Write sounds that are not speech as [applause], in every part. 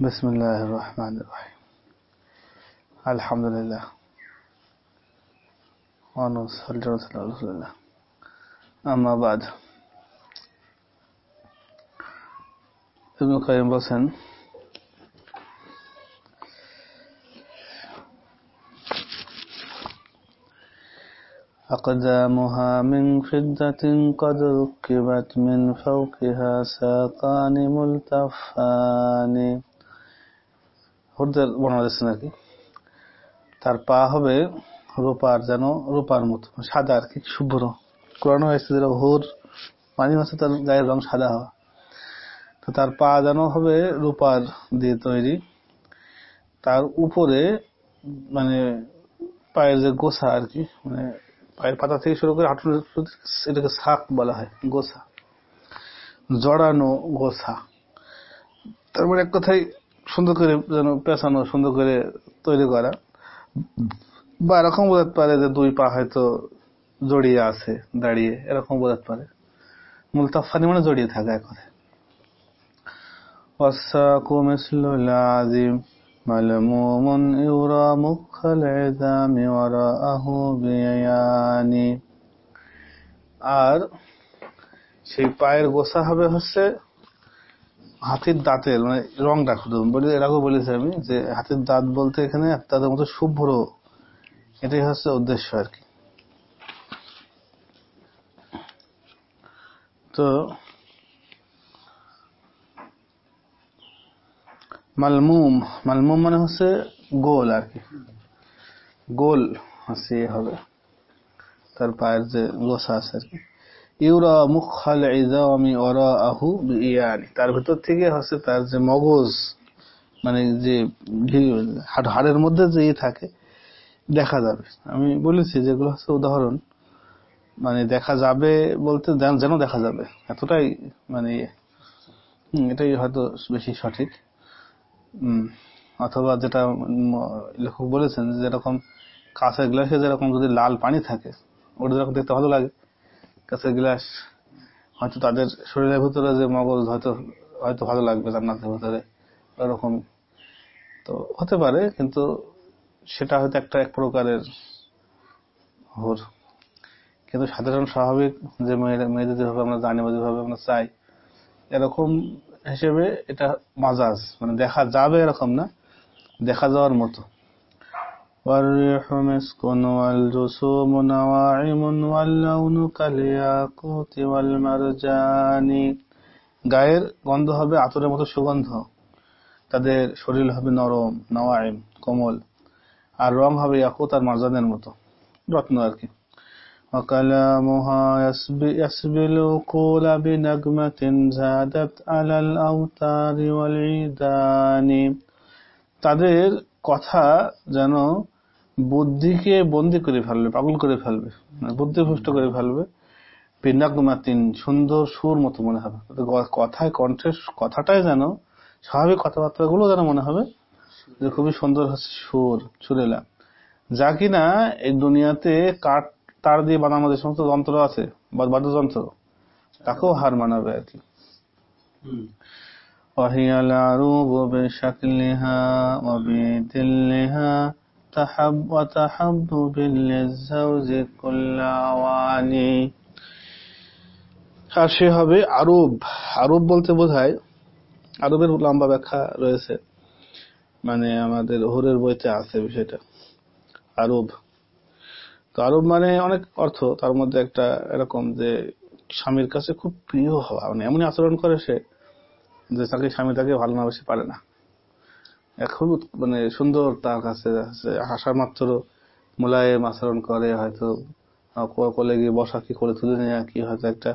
بسم الله الرحمن الرحيم الحمد لله ونصلي على رسول الله أما بعد ابن القيم বলছেন أقدامها من فضة قد ركبت من فوقها ساقان ملتفان হুরদের বর্ণনা দিচ্ছেন আর কি। তার পা হবে রূপার যেন, রূপার মতো, সাদা আর কি, শুভ্র। কোরআন হয়েছে যেন হুর পানি মাছে তার গায়ের রং সাদা হওয়া। তো তার পা যেন হবে রূপার দিয়ে তৈরি। তার উপরে মানে পায়ের যে গোসা আর কি মানে পায়ের পাতা থেকে শুরু করে হাঁটুর এটাকে শাক বলা হয় গোসা জড়ানো গোসা তারপরে এক কথায় সুন্দর করে যেন পেঁচানো সুন্দর করে তৈরি করা বা এরকম বোঝাতে পারে যে দুই পা হয়তো জড়িয়ে আছে দাঁড়িয়ে এরকম বোঝাতে পারে মুলতাফানি মানে জড়িয়ে থাকা এক কথায় والساق مثل العظيم ملموم يرى مخ العظام وراءه بيان আর সেই পায়ের গোসা হবে হচ্ছে হাতির দাঁতের মানে রংটা শুধু বলি, এরকম বলেছি আমি, যে হাতির দাঁত বলতে এখানে তাদের মতো শুভ্র। এটাই হচ্ছে উদ্দেশ্য আর কি। তো, মালমুম মালমুম মানে হচ্ছে গোল আর কি। গোল হচ্ছে হবে। তার পায়ের যে গোসা আছে আর কি। ইউরা ওরা আহু তার ভিতর থেকে হচ্ছে তার যে মগজ মানে যে হাড়ের মধ্যে যে ইয়ে থাকে, দেখা যাবে। আমি বলেছি যেগুলো হচ্ছে উদাহরণ। মানে দেখা যাবে বলতে যেন দেখা যাবে। এতটাই মানে এটাই হয়তো বেশি সঠিক। অথবা যেটা লেখক বলেছেন যেরকম কাঁচের গ্লাসে যেরকম যদি লাল পানি থাকে, ওটা যেরকম দেখতে ভালো লাগে কাঁচের গ্লাস, হয়তো তাদের শরীরের ভিতরে যে মগজ হয়তো হয়তো ভালো লাগবে জান্নাতের ভিতরে, ওরকম। তো হতে পারে, কিন্তু সেটা হয়তো একটা এক প্রকারের হোর কিন্তু সাধারণ স্বাভাবিক যে মেয়েরা, মেয়েদের যেভাবে আমরা জানি বা যেভাবে আমরা চাই, এরকম হিসেবে এটা মাজাজ মানে দেখা যাবে এরকম না, দেখা যাওয়ার মতো। والريح مسك والجسوم نواعم واللون كالياقوت والمرجان গায়ের গন্ধ হবে আতরের মতো সুগন্ধ তাদের শরীর হবে নরম নওয়াইম কোমল আর রং হবে ইয়াকুত আর মারজানের মতো রত্ন আর কি وكلامها يسبي العقول بنغمة زادت على الأوتار والعيدان তাদের কথা যেন বুদ্ধিকে বন্দি করে ফেলবে পাগল করে ফেলবে বুদ্ধিভ্রষ্ট করে ফেলবে পিনাগমাতিন সুন্দর সুর মতো মনে হবে কথায় কণ্ঠের কথাটাই যেন স্বাভাবিক কথাবার্তাগুলো যেন মনে হবে যে খুবই সুন্দর হচ্ছে সুর সুরেলা যা কিনা এই দুনিয়াতে কাঠ তার দিয়ে বানানো যে সমস্ত যন্ত্র আছে বাদ্যযন্ত্র তাকেও হার মানাবে আর কি وهي العروب بشكلها وبدلها تحب وتحب للزوج كل عواني আর সে হবে আরব আরব বলতে বোঝায় আরবের লম্বা ব্যাখ্যা রয়েছে মানে আমাদের হোরের বইতে আছে বিষয়টা আরব তো আরব মানে অনেক অর্থ তার মধ্যে একটা এরকম যে স্বামীর কাছে খুব প্রিয় হওয়া মানে এমনই আচরণ করে সে যে তাকে স্বামী তাকে ভালো না বেশি পারে না খুব মানে সুন্দর তার কাছে হাসার মাত্র মোলায়েম আচরণ করে, হয়তো কোলে গিয়ে বসা কি করে তুলে নেওয়া কি হয়তো একটা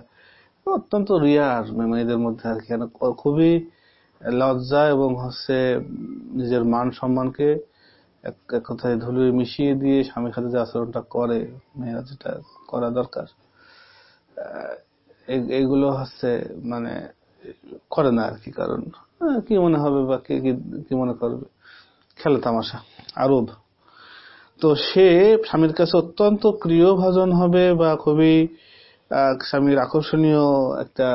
অত্যন্ত রিয়ার মেয়েদের মধ্যে আর কি। খুবই লজ্জা এবং হচ্ছে নিজের মান সম্মানকে এক কথায় ধুলো মিশিয়ে দিয়ে স্বামীর সাথে যে আচরণটা করে, মেয়েরা যেটা করা দরকার এইগুলো হচ্ছে মানে করে না আর কি কারণ কি মনে হবে বা কে কি মনে করবে। খেলে তামাশা আরব তো সে স্বামীর কাছে অত্যন্ত প্রিয় ভাজন হবে বা খুবই স্বামীর আকর্ষণীয় একটা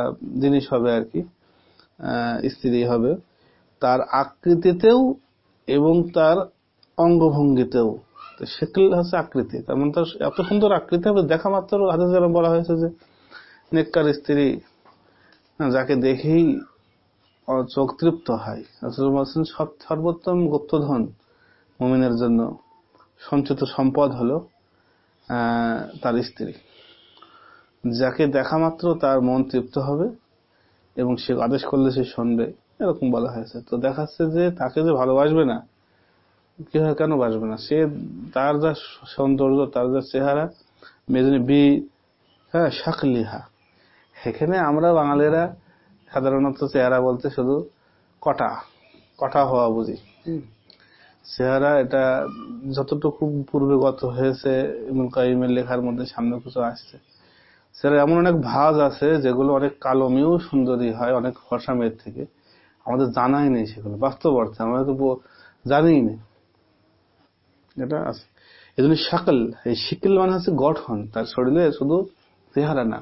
জিনিস হবে আর কি স্ত্রী হবে। তার আকৃতিতেও এবং তার অঙ্গভঙ্গিতেও। তো শেকল হচ্ছে আকৃতি। তার মানে তার এত সুন্দর আকৃতি হবে দেখা মাত্র হাতে যেরকম বলা হয়েছে যে নেককার স্ত্রী হ্যাঁ, যাকে দেখেই চোখ তৃপ্ত হয়। সব, সর্বোত্তম গুপ্তধন মুমিনের জন্য সঞ্চিত সম্পদ হলো তার স্ত্রী। যাকে দেখা মাত্র তার মন তৃপ্ত হবে এবং সে আদেশ করলে সে শুনবে, এরকম বলা হয়েছে। তো দেখাচ্ছে যে তাকে যে ভালোবাসবে না, কি হয়, কেন বাসবে না? সে তার যা সৌন্দর্য, তার যা চেহারা মেজনি বি হ্যাঁ শাকলিহা। এখানে আমরা বাঙালিরা সাধারণত চেহারা বলতে শুধু কটা কটা হওয়া বুঝি। চেহারা এটা যতটুকু পূর্বে গত হয়েছে ইবনুল কাইমের লেখার মধ্যে সামনে কিছু আসছে। সেটা এমন অনেক ভাজ আছে যেগুলো অনেক কালো মেয়েও সুন্দরী হয় অনেক ফর্সা মেয়ের থেকে। আমাদের জানাই নেই সেগুলো বাস্তব অর্থে আমরা তো জানিই নেই। এটা আছে। এই জন্য শাকল এই শিকল মানে হচ্ছে গঠন তার শরীরে শুধু চেহারা না।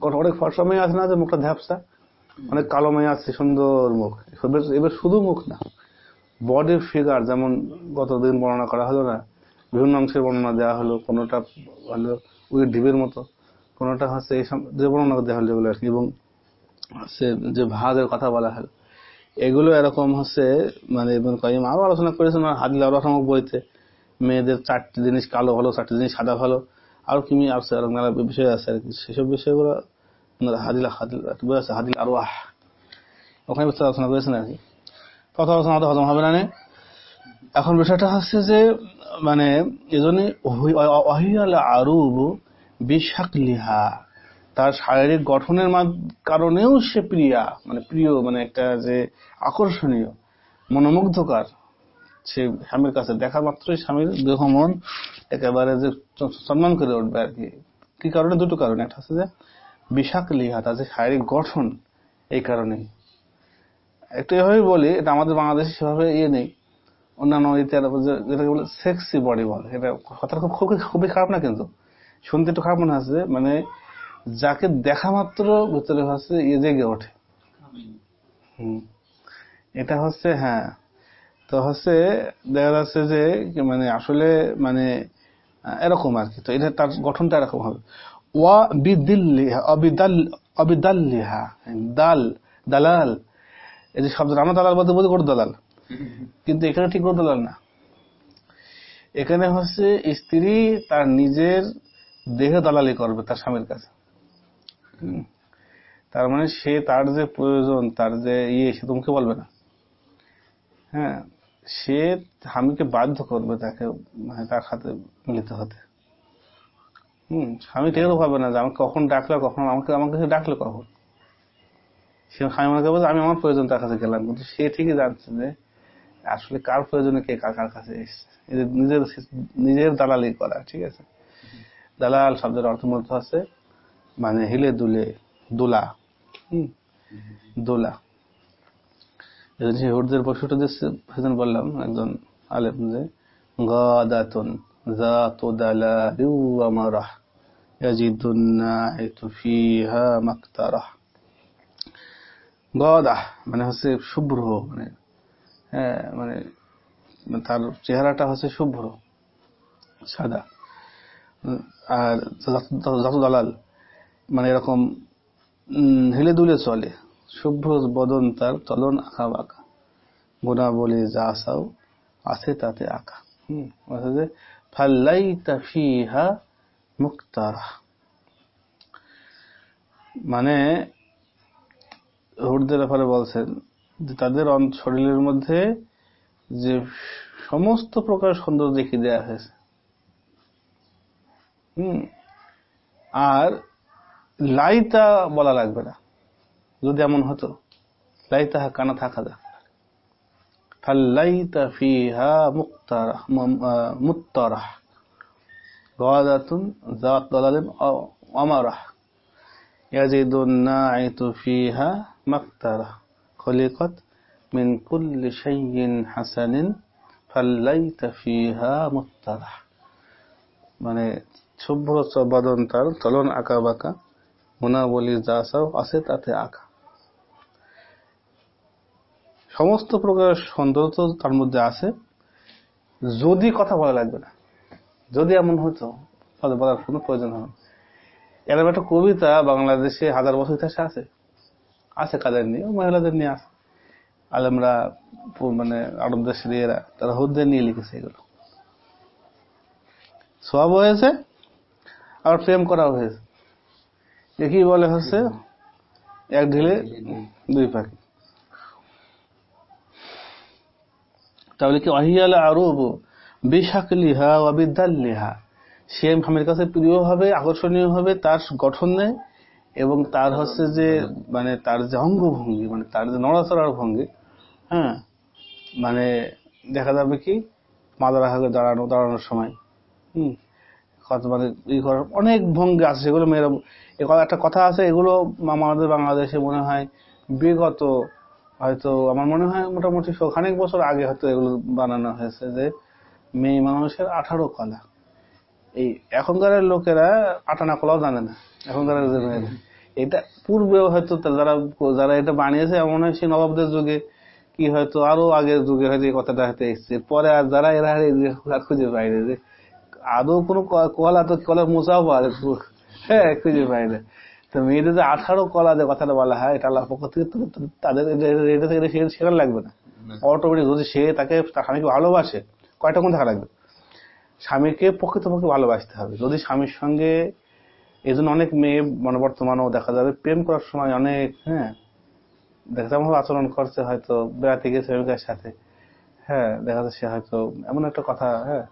গঠন অনেক ফর্সা মেয়ে আছে না যে মুখটা ধ্যাপসা। অনেক কালো মেয়ে আছে সুন্দর মুখ। এবার শুধু মুখ না। বডির ফিগার যেমন গতদিন বর্ণনা করা হলো না, বিভিন্ন অংশের বর্ণনা দেওয়া হলো, কোনোটা হলো ওই ঢিবের মতো, কোনোটা হচ্ছে এই যে বর্ণনা দেওয়া হলো যেগুলো আর কি। এবং হচ্ছে যে ভাজের কথা বলা হলো। এগুলো এরকম হচ্ছে মানে ইবনে কাইম আরও আলোচনা করেছেন হাদিল আরও বইতে। মেয়েদের চারটি জিনিস, কালো ভালো চারটি জিনিস, সাদা ভালো আরও কি আছে, আর নানা বিষয় আছে, আর কি। সেসব বিষয়গুলো আপনার হাদিল হাদিল বই আছে, হাদিল আরওয়াহ। ওখানে বিস্তার আলোচনা করেছেন আর কি। কথা আলোচনা তো হজম হবে না। এখন বিষয়টা হচ্ছে যে মানে এজন্য অহিয়াল আরুব বিশাকলিহা। তার শারীরিক গঠনের কারণেও সে প্রিয়া মানে প্রিয় মানে একটা যে আকর্ষণীয়, মনোমুগ্ধকর। সে স্বামীর কাছে দেখা মাত্রই স্বামীর দেহ মন একেবারে যে সম্মান করে উঠবে আর কি। কি কারণে? দুটো কারণে। একটা হচ্ছে যে বিশাকলিহা তার যে শারীরিক গঠন এই কারণেই। একটু এভাবেই বলি এটা আমাদের বাংলাদেশে সেভাবে ইয়ে নেই। অন্যান্য যেটাকে বলে সেক্সি বডি বলে। এটা কথাটা খুব খুবই খুবই খারাপ না কিন্তু? শুনতে একটু খারাপ মনে হচ্ছে মানে যাকে দেখা মাত্র ভিতরে হচ্ছে ইয়ে জেগে ওঠে। হুম। এটা হচ্ছে হ্যাঁ। তো হচ্ছে দেখা যাচ্ছে যে মানে আসলে মানে এরকম আর কি তো এটা তার গঠনটা এরকম হবে। ওয়া বিদিল্লিহা, অবিদাল, অবিদাল্লিহা, দাল, দালাল। এই যে শব্দ আমরা দালাল বলতে বলতে করে দালাল। কিন্তু এখানে ঠিক করে দালাল না। এখানে হচ্ছে স্ত্রী তার নিজের দেহে দালালি করবে তার স্বামীর কাছে। তার মানে সে তার যে প্রয়োজন, তার যে ইয়ে সে তোমাকে বলবে না। হ্যাঁ সে স্বামীকে বাধ্য করবে তাকে মানে তার সাথে মিলিত হতে। হম, স্বামী টেরও পাবে না যে আমাকে কখন ডাকলো, কখন আমাকে আমাকে সে ডাকলো কখন? সে স্বামী মনে করবে আমি আমার প্রয়োজন তার কাছে গেলাম। কিন্তু সে ঠিকই জানছে যে আসলে কার প্রয়োজনে কে কার কার কাছে এসছে। নিজের নিজের দালালি করা, ঠিক আছে? দালাল শব্দের অর্থ মূলত আছে মানে হিলে দুলে, দোলা। হুম, দোলা। সেই পশুটা সেদিন বললাম একজন আলেম যে, গাদাতুন মানে হচ্ছে শুভ্র মানে হ্যাঁ মানে তার চেহারাটা হচ্ছে শুভ্র, সাদা। আর জাতু দালাল মানে এরকম হেলে দুলে চলে। শুভ্র বদন তার চলন আঁকা বাঁকা। গুণাবলী যা আসাও আছে তাতে আঁকা। হম, অর্থাৎ যে ফাল্লাইতা ফিহা মুক্তারা। মানে হুরদের ব্যাপারে বলছেন যে তাদের শরীরের মধ্যে যে সমস্ত প্রকার সৌন্দর্য দেখিয়ে দেয়া হয়েছে। হুম, আর লাইতা বলা লাগবে না। যদি এমন হতো লাইতা কানা থাকা যা ফাল্লাইতা ফিহা মুক্তারা মুত্তারা গাদাতুন জাত দালালিন আমারাহ يزيد الناعت فيها مقترة خلقت من كل شيء حسن فليت فيها مطرح মানে শুভ্র বদন তার চলন আঁকা বাঁকা গুণাবলী যা সব আছে তাতে আঁকা সমস্ত প্রকার সৌন্দর্য তার মধ্যে আছে। যদি কথা বলা লাগবে না, যদি এমন হতো, তাহলে বলার কোনো প্রয়োজন না। এরকম একটা কবিতা বাংলাদেশে হাজার বছর ইতিহাসে আছে। আছে কাদের নিয়ে? মহিলাদের নিয়ে আছে। আলেমরা মানে আরব দেশের ইয়েরা তারা হুদদের নিয়ে লিখেছে এগুলো। সব হয়েছে আর প্রেম করাও হয়েছে। একই বলে হচ্ছে, এক ঢিলে দুই পাখি তাহলে কি অহিয়াল আরব বিশাকলিহা অবিদ্যাল্লিহা সে স্বামীর কাছে প্রিয় হবে আকর্ষণীয় হবে তার গঠনে এবং তার হচ্ছে যে মানে তার যে অঙ্গভঙ্গি মানে তার যে নড়াচড়ার ভঙ্গি হ্যাঁ? মানে দেখা যাবে কি, মাদার হাগে দাঁড়ানো, দাঁড়ানোর সময়, হুম? মানে ই করার অনেক ভঙ্গি আছে, সেগুলো মেয়েরা একটা কথা আছে, এগুলো আমাদের বাংলাদেশে মনে হয় বিগত হয়তো আমার মনে হয় মোটামুটি খানিক বছর আগে হয়তো এগুলো বানানো হয়েছে যে মেয়ে মানুষের আঠারো কলা। এই এখনকার লোকেরা আটানা কলাও জানে না, এখনকার। এটা পূর্বেও হয়তো যারা যারা এটা বানিয়েছে এমন হয় সেই নবাবদের যুগে কি হয়তো আরও আগের যুগে হয়তো এই কথাটা হয়তো এসছে। পরে আর যারা এরা খুঁজে পাইনি যে আদৌ কোনো কলা তো কলার মোচাও পাওয়া হ্যাঁ খুঁজে পাই না। তো মেয়েদের যে আঠারো কলা যে কথাটা বলা হয় এটা আল্লাহ পক্ষ থেকে তাদের এটা- থেকে সে- শেখার লাগবে না। অটোমেটিক যদি সে তাকে স্বামীকে ভালোবাসে কয়টা কোন থাকা লাগবে? স্বামীকে প্রকৃতপক্ষে ভালোবাসতে হবে। যদি স্বামীর সঙ্গে এই জন্য অনেক মেয়ে মানে বর্তমানেও দেখা যাবে প্রেম করার সময় অনেক হ্যাঁ দেখা যাবে আচরণ করছে হয়তো বেড়াতে গেছে প্রেমিকার সাথে হ্যাঁ দেখা যাচ্ছে সে হয়তো এমন একটা কথা হ্যাঁ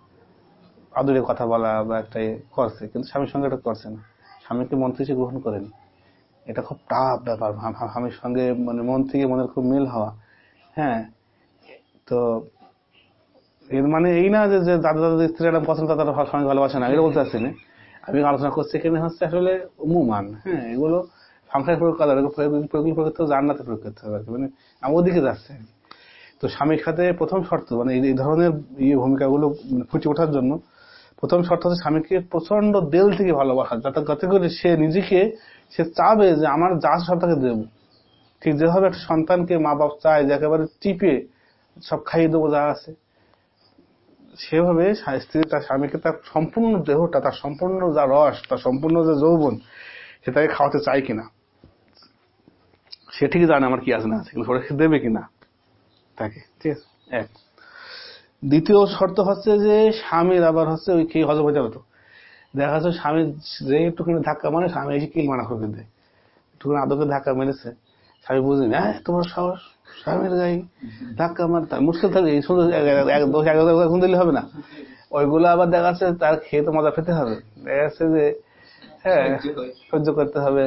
আদুরে কথা বলা বা একটা করছে কিন্তু স্বামীর সঙ্গে এটা করছে না। স্বামীকে মন থেকে গ্রহণ করেনি। এটা খুব টাফ ব্যাপার স্বামীর সঙ্গে মানে মন থেকে মনের খুব মিল হওয়া। হ্যাঁ তো এর মানে এই না যে দাদা দাদা, স্ত্রী একটা পছন্দ তারা স্বামী ভালোবাসে না, এটা বলতে চাচ্ছি না আমি আলোচনা করছি এখানে হচ্ছে আসলে মুমান হ্যাঁ এগুলো সংসার প্রয়োগ করা প্রয়োগ করতে হবে জান্নাতে প্রয়োগ করতে হবে আর কি। মানে আমি ওদিকে যাচ্ছে। তো স্বামীর সাথে প্রথম শর্ত মানে এই এই ধরনের ইয়ে ভূমিকাগুলো মানে ফুটে ওঠার জন্য প্রথম শর্ত হচ্ছে স্বামীকে প্রচণ্ড দেল থেকে ভালোবাসা। যাতে যাতে করে সে নিজেকে, সে চাবে যে আমার যা সব তাকে দেবো। ঠিক যেভাবে একটা সন্তানকে মা বাপ চায় যে একেবারে টিপে, সব খাইয়ে দেবো যা আছে, সেভাবে স্ত্রী তার স্বামীকে তার সম্পূর্ণ দেহটা, তার সম্পূর্ণ যা রস, তার সম্পূর্ণ যে যৌবন, সে তাকে খাওয়াতে চায় কিনা। সে ঠিকই জানে আমার কি আছে না আছে, কিন্তু সে দেবে কিনা তাকে। ঠিক আছে? এক। দ্বিতীয় শর্ত হচ্ছে যে স্বামীর আবার হচ্ছে ওই খেয়ে হজম হয়ে যাবে তো। দেখা যাচ্ছে স্বামী যে একটুখানি ধাক্কা মানে স্বামী এসে কিল মানা করে দেয়। একটুখানি আদকে ধাক্কা মেরেছে। স্বামী বুঝলি হ্যাঁ তোমার সাহস স্বামীর গায়ে ধাক্কা মারতে হয়। মুশকিল থাকে এই এক এখন দিলে হবে না। ওইগুলো আবার দেখা যাচ্ছে তার খেয়ে তো মজা পেতে হবে। দেখা যাচ্ছে যে হ্যাঁ সহ্য করতে হবে।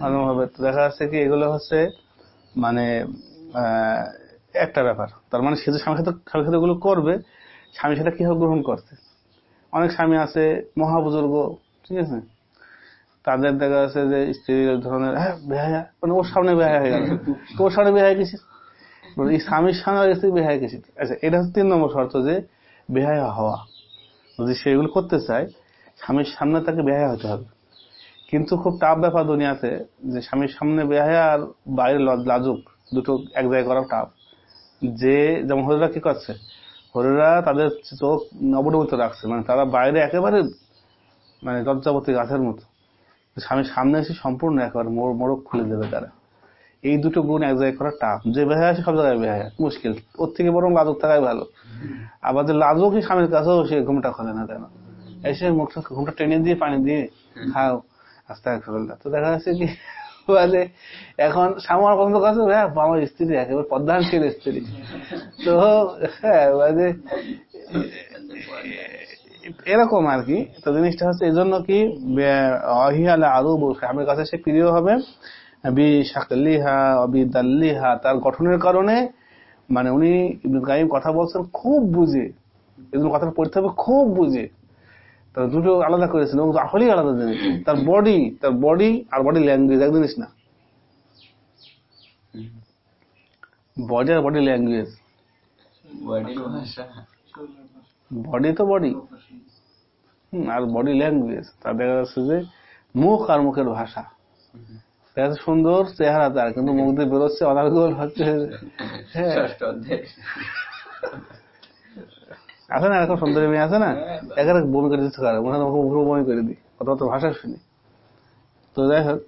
ভালো হবে। তো দেখা যাচ্ছে কি এগুলো হচ্ছে মানে আহ, একটা ব্যাপার। তার মানে সে যে স্বামীর সাথে স্বামীর সাথে এগুলো করবে স্বামী সেটা কীভাবে গ্রহণ করছে? অনেক স্বামী আছে মহাবুজুর্গ ঠিক আছে? তাদের দেখা যাচ্ছে যে স্ত্রীর ধরনের হ্যাঁ বেহায়া মানে ওর সামনে বেহায়া হয়ে গেল। ওর সামনে বেহায় গেছিস বলে, এই স্বামীর সামনে স্ত্রী বেহায়া গেছিস আচ্ছা এটা হচ্ছে তিন নম্বর শর্ত যে বেহায়া হওয়া। যদি সে এগুলো করতে চায় স্বামীর সামনে তাকে বেহায়া হতে হবে। কিন্তু খুব টাফ ব্যাপার দুনিয়াতে যে স্বামীর সামনে বেহায়া আর বাইরে লাজুক দুটো এক জায়গায় করা টাফ। যে যেমন হরিরা কি করছে? হরিরা তাদের চোখ অবনমিত রাখছে। মানে তারা বাইরে একেবারে মানে লজ্জাবতী গাছের মতো। স্বামীর সামনে এসে সম্পূর্ণ একেবারে মোড়, মোড়ক খুলে দেবে তারা। এই দুটো গুণ এক জায়গায় করা টাফ। যে বেহায়া সে সব জায়গায় বেহায়া। মুশকিল। ওর থেকে বরং লাজুক থাকাই ভালো। আবার যে লাজুকই স্বামীর কাছেও সে ঘুমটা খোলে না কেন? এসে মুখটা ঘুমটা টেনে দিয়ে, পানি দিয়ে খাও। আস্তে। তো দেখা যাচ্ছে কি বলে এখন স্বামী পছন্দ করছে হ্যাঁ আমার স্ত্রী, একেবারে পদ্মানশীল স্ত্রী। তো হ্যাঁ মানে এরকম আর কি। তো জিনিসটা হচ্ছে এই জন্য কি অহিয়ালা আরু স্বামীর কাছে সে প্রিয় হবে। বি শাকলিহা, অবি দাল্লিহা, তার গঠনের কারণে মানে উনি কথা বলছেন, খুব বুঝে। এই জন্য কথাটা পড়তে হবে, খুব বুঝে। তার দুটো আলাদা করেছেন এবং আসলেই আলাদা জিনিস। তার বডি তার বডি আর বডি ল্যাঙ্গুয়েজ এক জিনিস না। বডি আর বডি ল্যাঙ্গুয়েজ বডি তো বডি আর বডি ল্যাঙ্গুয়েজ তা দেখা যাচ্ছে যে মুখ আর মুখের ভাষা। দেখা যাচ্ছে সুন্দর চেহারা তার কিন্তু মুখ দিয়ে বেরোচ্ছে অনার্গল হচ্ছে। হ্যাঁ। আছে না? এরকম সুন্দরী মেয়ে আছে না? এখানে বমি করে দিতে পারে মনে হয় তোমাকে মুখে বমি করে দিই। অত ভাষা শুনি। তো যাই হোক।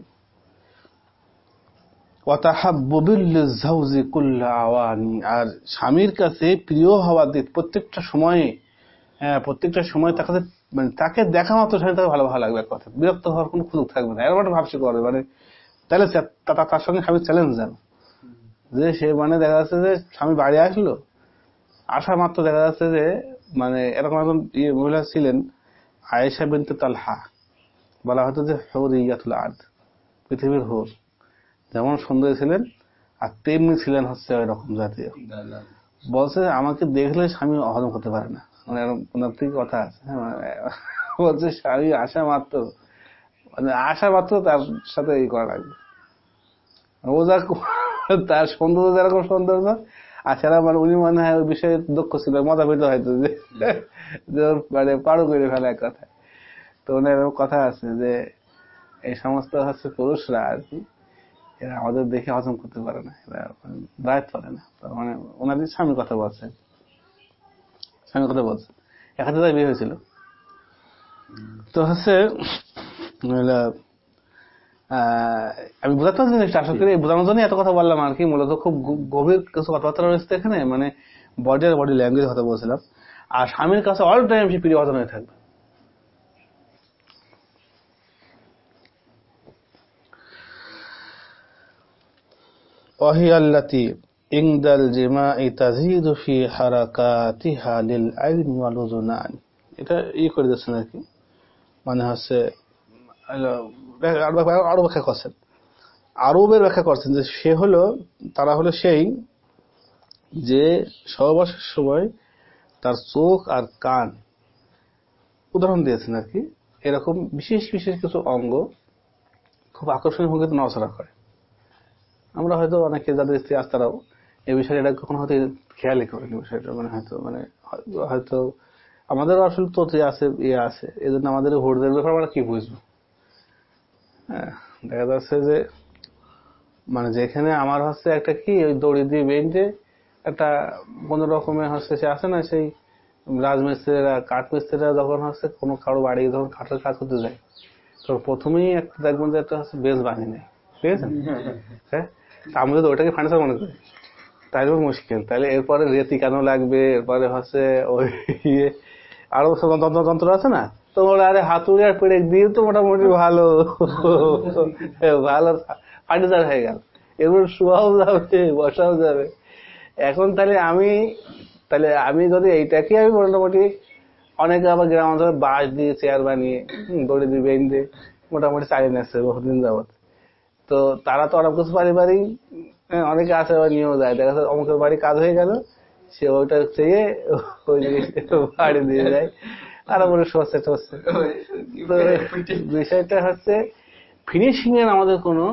আর স্বামীর কাছে প্রিয় হওয়ার দিক প্রত্যেকটা সময়ে হ্যাঁ প্রত্যেকটা সময় তাকে মানে তাকে দেখা মাত্র স্বামী তাকে ভালো ভালো লাগবে কথা বিরক্ত হওয়ার কোনো সুযোগ থাকবে না। এরকম একটা ভাবছি করবে মানে তাহলে তার সঙ্গে স্বামী চ্যালেঞ্জ যান যে সে মানে দেখা যাচ্ছে যে স্বামী বাড়ি আসলো। আসা মাত্র দেখা যাচ্ছে যে মানে এরকম একজন ইয়ে মহিলা ছিলেন আয়েশা বিনতে তালহা। বলা হতো যে হৌরিয়াতুল আদ পৃথিবীর হোর। যেমন সুন্দরী ছিলেন আর তেমনি ছিলেন হচ্ছে ওই রকম জাতীয়। বলছে আমাকে দেখলে স্বামী হজম করতে পারে না। মানে এরকম ওনার থেকে কথা আছে হ্যাঁ, মানে বলছে স্বামী আসা মাত্র। মানে আসা মাত্র তার সাথে এই করা লাগবে। ও যা তার সৌন্দর্য যেরকম সৌন্দর্য আর সেরা মানে উনি মনে হয় ওই বিষয়ে দক্ষ ছিল, মজা পেতে হয়তো যে মানে পারো করে ফেলে এক কথায়। তো ওনার কথা আছে যে, এই সমস্ত হচ্ছে পুরুষরা আর কি, এরা আমাদের দেখে হজম করতে পারে না, এরা দায়িত্ব পারে না। মানে ওনাদের স্বামীর কথা বলছে, স্বামীর কথা বলছে এখানে তাই বিয়ে হয়েছিল। তো হচ্ছে আমি বোঝাতে পারছি জিনিসটা আশা করি বোঝানোর জন্য এত কথা বললাম আর কি, মূলত খুব গভীর কিছু কথাবার্তা রয়েছে এখানে মানে বডির বডি ল্যাঙ্গুয়েজ কথা বলছিলাম। আর স্বামীর কাছে অল টাইম সে প্রিয় অজানায় থাকবে। মানে হচ্ছে আরও ব্যাখ্যা- করছেন। আরবের ব্যাখ্যা করছেন যে সে হলো, তারা হলো সেই যে সহবাসের সময় তার চোখ আর কান, উদাহরণ দিয়েছেন আর কি, এরকম বিশেষ বিশেষ কিছু অঙ্গ খুব আকর্ষণীয় ভঙ্গিতে নড়াচড়া করে। আমরা হয়তো অনেকে যাদের স্ত্রী আছে তারাও এই বিষয়ে এটা কখনো হয়তো খেয়ালই করেনি, বিষয়টা মানে হয়তো মানে হয়তো আমাদের আসলে তো আছে ইয়ে আছে এই জন্য আমাদের ভোটদের ব্যাপারে আমরা কি বুঝব? দেখা যাচ্ছে যে মানে যেখানে আমার হচ্ছে একটা কি ওই দড়ি দিয়ে বেঁধে একটা কোন রকমের হচ্ছে সে আছে না সেই রাজমিস্ত্রিরা কাঠমিস্ত্রিরা যখন হচ্ছে কোনো কারও বাড়ি যখন কাঠের কাজ করতে যায় তো প্রথমেই একটা দেখবেন যে একটা হচ্ছে বেশ বানিয়ে নেয় ঠিক আছে? হ্যাঁ তা আমরা তো ওটাকে ফার্নিচার মনে করি তাই মুশকিল তাহলে এরপরে রেতি কেন লাগবে এরপরে হচ্ছে ওই ইয়ে আরও যন্ত্র আছে না তো ওরা আরে হাতুড়ি আর পেড়ে দিয়ে তো মোটামুটি ভালো। ভালো ফার্নিচার হয়ে গেল। এরপর শোয়াও যাবে বসাও যাবে। এখন তাহলে আমি তাহলে আমি যদি এইটাকে আমি মোটামুটি অনেকে আবার গ্রাম অঞ্চলে বাঁশ দিয়ে চেয়ার বানিয়ে দড়ি দিয়ে বেঁধে মোটামুটি চালিয়ে নিচ্ছে বহুদিন যাবত তো তারা তো অনেক কিছু পারিবারিক হ্যাঁ, অনেকে আছে আবার নিয়েও যায়। দেখা যাচ্ছে অমুকের বাড়ি কাজ হয়ে গেল সে ওইটা চেয়ে ওই বাড়ি দিয়ে যায়। বলে সরষে টসছে [laughs] বিষয়টা হচ্ছে ফিনিশিং এর আমাদের কোনো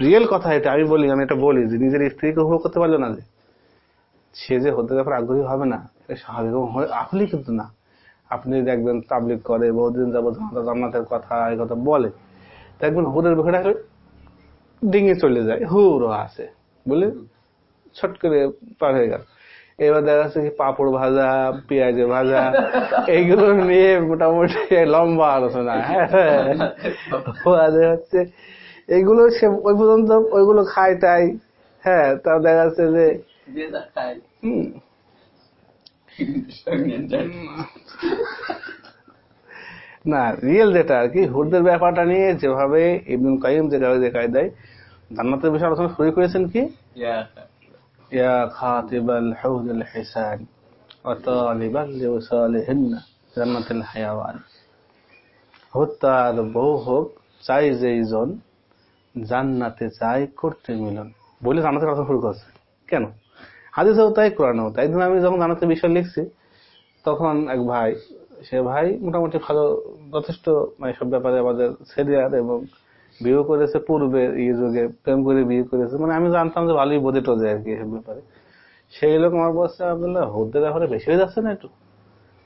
রিয়েল কথা এটা আমি বলি আমি এটা বলি যে নিজের স্ত্রীকে উপভোগ করতে পারল না যে। সে যে হতে ব্যাপারে আগ্রহী হবে না এটা স্বাভাবিক আসলেই কিন্তু না। আপনি যদি দেখবেন তাবলিক করে বহুদিন যাবত জান্নাতের কথা এই কথা বলে দেখবেন হুরের ভেড়া ডিঙে চলে যায় হুরও আছে বলে ছট করে পার হয়ে গেল। এবার দেখা যাচ্ছে কি পাপড় ভাজা পেঁয়াজের ভাজা এইগুলো নিয়ে মোটামুটি লম্বা আলোচনা হ্যাঁ। হচ্ছে এইগুলো সে ওই পর্যন্ত ওইগুলো খায় তাই হ্যাঁ। তা দেখা যাচ্ছে যে। না রিয়েল যেটা আর কি হুরদের ব্যাপারটা নিয়ে যেভাবে ইবনুল কাইম যে দেখায় দেয় জান্নাতের বিষয়ে আলোচনা শুরু করেছেন কি? يا خاطب الحوض الحسان وطالبا لوصالهن جنة الحيوان হত্যার বউ হোক চাই যেই জন জান্নাতে চাই করতে মিলন বলে জান্নাতের কথা শুরু করছে কেন হাদিসেও তাই কোরআনেও তাই একদিন আমি যখন জান্নাতের বিষয় লিখছি তখন এক ভাই সে ভাই মোটামুটি ভালো যথেষ্ট মানে সব ব্যাপারে আমাদের সিরিয়ার এবং বিয়ে করেছে পূর্বে, এই যুগে প্রেম করে বিয়ে করেছে। মানে আমি জানতাম যে ভালোই বোধে টোজে আর কি এসব ব্যাপারে। সেই লোক আমার বলছে আবদুল্লাহ হদ্দের ব্যাপারে বেশি হয়ে যাচ্ছে না একটু।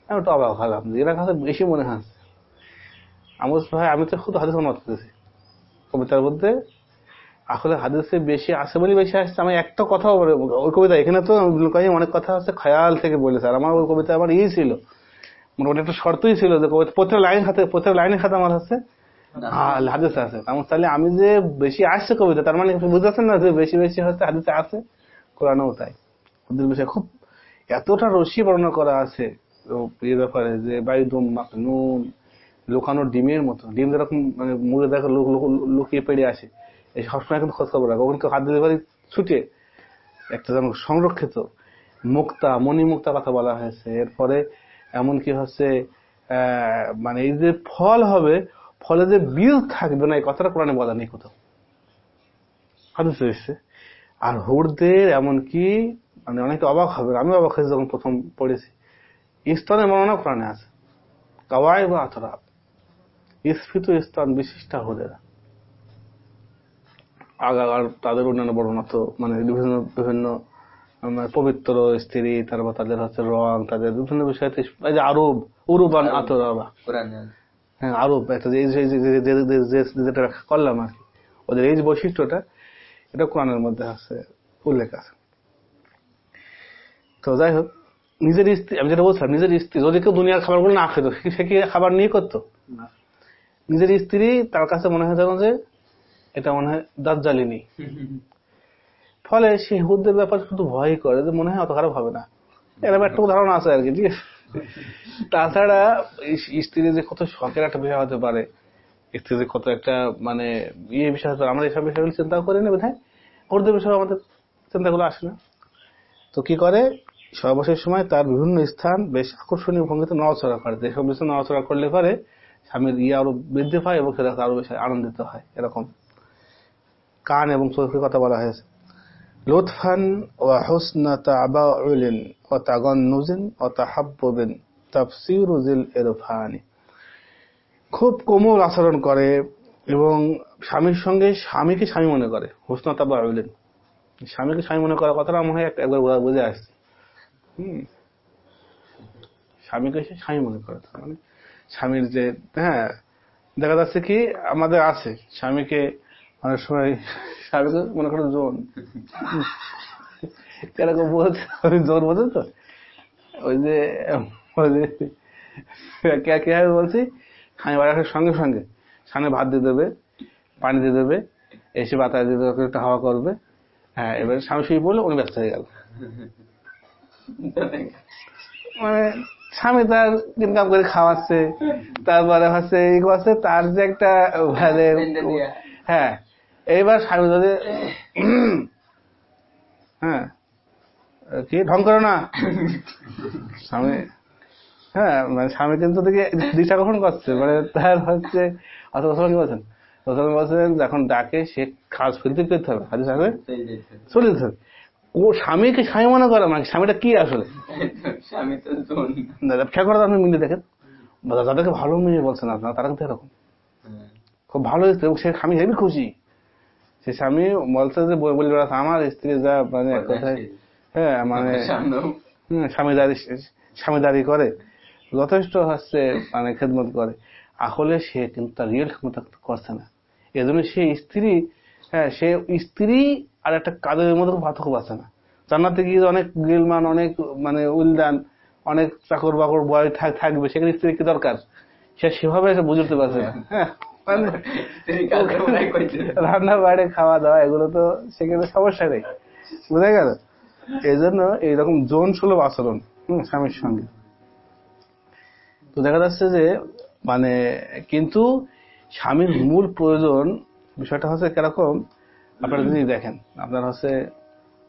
আমি একটু অবাক হলাম যে এরা কাছে বেশি মনে হচ্ছে আমি ভাই, আমি তো খুব হাদিস মত করেছি কবিতার মধ্যে আসলে হাদিসে বেশি আসে বলে বেশি আসছে। আমি একটা কথা ওই কবিতা এখানে তো অনেক কথা আছে, খেয়াল থেকে বলেছে। আর আমার ওই কবিতা আমার ইয়ে ছিল। মোটামুটি একটা শর্তই ছিল যে কবিতা প্রত্যেক লাইন খাতে প্রত্যেক লাইনের খাতে আমার আছে। হ্যাঁ, হাদিস আছে। আমার তাহলে আমি যে বেশি আসছে কবিতা তার মানে বুঝতে পারছেন না যে বেশি বেশি হচ্ছে হাদিসে আছে? কোরআনেও তাই। ওদের বিষয়ে খুব এতটা রসি বর্ণনা করা আছে এই ব্যাপারে যে বাইদুম নুন লুকানো ডিমের মতো। ডিম যেরকম মানে মুড়ে দেখো লুক- লুক- লুকিয়ে পেড়ে আসে। এই সবসময় কিন্তু খোঁজ খবর রাখো। কখন কেউ হাত দিতে ছুটে একটা যেন সংরক্ষিত মুক্তা মণিমুক্তা কথা বলা হয়েছে। এরপরে এমন কি হচ্ছে মানে এই যে ফল হবে ফলে যে বীজ থাকবে না, এই কথাটা কোরআনে বলা নেই কোথাও। হাদিসে এসছে, আর হুড়দের এমনকি মানে অনেকে অবাক হবে আমি অবাক হয়েছি যখন প্রথম পড়েছি। স্তনের বর্ণনা কোরআনে আছে কাওয়াই বা আতরাব স্ফীত স্তন বিশিষ্টা হুদেরা আগাগার তাদের অন্যান্য বর্ণনা তো মানে বিভিন্ন বিভিন্ন মানে পবিত্র স্ত্রী, তারপর তাদের হচ্ছে রং, তাদের বিভিন্ন বিষয়তে এই আরব, উরুবান আতরাবা। হ্যাঁ আরব যেটা ব্যাখ্যা করলাম আর কি। ওদের এই যে বৈশিষ্ট্যটা এটা কোরআনের মধ্যে আছে উল্লেখ আছে। তো যাই হোক নিজের স্ত্রী আমি যেটা বলছিলাম নিজের স্ত্রী যদি কেউ দুনিয়ার খাবারগুলো না খেত সে কি খাবার নিয়ে করতো? নিজের স্ত্রী তার কাছে মনে হয় যে এটা মনে হয় দাজ্জালিনী ফলে সে হুদদের ব্যাপারে শুধু ভয় করে যে মনে হয় অত খারাপ হবে না। এরকম একটা উদাহরণ আছে আর কি ঠিক আছে? তাছাড়া এই স্ত্রীর যে কত শখের একটা বিষয় হতে পারে। স্ত্রী যে কত একটা মানে ইয়ে বিষয় হতে আমরা এইসব বিষয়গুলো চিন্তা করি না বোধ হয় ওদের বিষয়ে আমাদের চিন্তাগুলো আসে না। তো কি করে? সর্বশেষ সময় তার বিভিন্ন স্থান বেশ আকর্ষণীয় ভঙ্গিতে নড়াচড়া করে। যেসব বিষয় নড়াচড়া করলে পরে স্বামীর ইয়ে আরও বৃদ্ধি পায় এবং সেটা আরও বেশি আনন্দিত হয়, এরকম। কান এবং চোখের কথা বলা হয়েছে। লুৎফান ও হুসন ও তাগন্নুজিন ও তাহাব্বুবিন তাফসিরুজিল ইরফানি। খুব কোমল আচরণ করে এবং স্বামীর সঙ্গে স্বামীকে স্বামী মনে করে, হুসন তাবাউলিন। স্বামীকে স্বামী মনে করার কথাটা মনে হয় একবার বুঝে আসছে। হুম। স্বামীকে সে স্বামী মনে করে মানে স্বামীর যে হ্যাঁ দেখা যাচ্ছে কি আমাদের আছে, স্বামীকে অনেক সময় স্বামীকে মনে করো জোন। কেরকম বলছে আমি জোর বোঝেন তো? ওই যে ওই যে কে- কীভাবে বলছি? স্বামী বাড়ি আসার সঙ্গে সঙ্গে। সামনে ভাত দিয়ে দেবে পানি দিয়ে দেবে এসে বাতাস দিয়ে দেবে একটু হাওয়া করবে। হ্যাঁ এবার স্বামী শুয়ে পড়লে উনি ব্যস্ত হয়ে গেল। মানে স্বামী তার ইনকাম করে খাওয়াচ্ছে তারপরে হচ্ছে এই করছে তার যে একটা হ্যাঁ এইবার স্বামী যদি হ্যাঁ কি ঢং করো না। স্বামী হ্যাঁ মানে স্বামী কিন্তু দিশা কখন করছে মানে তার হচ্ছে অত কথা কি বলছেন? প্রথমে বলছেন যখন ডাকে সে খাস ফেলতে করতে হবে? হাজির সাহেব চলে যেতে হবে। ও স্বামীকে স্বামী মনে করে মানে স্বামীটা কি আসলে? খেয়াল করে আপনি মিলে দেখেন। যাদেরকে ভালো মেয়ে বলছেন আপনারা তারা কিন্তু এরকম। হ্যাঁ। খুব ভালো এবং সে স্বামী হেবি খুশি। সে স্বামী বলছে যে বই বলি বেড়াচ্ছে আমার স্ত্রী যা মানে কথায় হ্যাঁ মানে স্বামীদারি স্বামীদারি করে। যথেষ্ট হচ্ছে মানে খেদমত করে। আসলে সে কিন্তু তার রিয়েল ক্ষমতা করছে না। এজন্য সে স্ত্রী হ্যাঁ সে স্ত্রী আর একটা কাজের মধ্যে পার্থক্য পাচ্ছে না। জান্নাতে গিয়ে অনেক গিলমান অনেক মানে উলদান অনেক চাকর বাকর বয় থাকবে সেখানে স্ত্রী কি দরকার? সে সেভাবে বুঝতে পারছে না। হ্যাঁ। মানে। রান্না বাইরে খাওয়া দাওয়া এগুলো তো সেখানে সমস্যা নেই। বুঝা গেল? এই জন্য এইরকম জোন সুলভ আচরণ হম স্বামীর সঙ্গে। তো দেখা যাচ্ছে যে মানে কিন্তু স্বামীর মূল প্রয়োজন বিষয়টা হচ্ছে কীরকম আপনারা যদি দেখেন আপনার হচ্ছে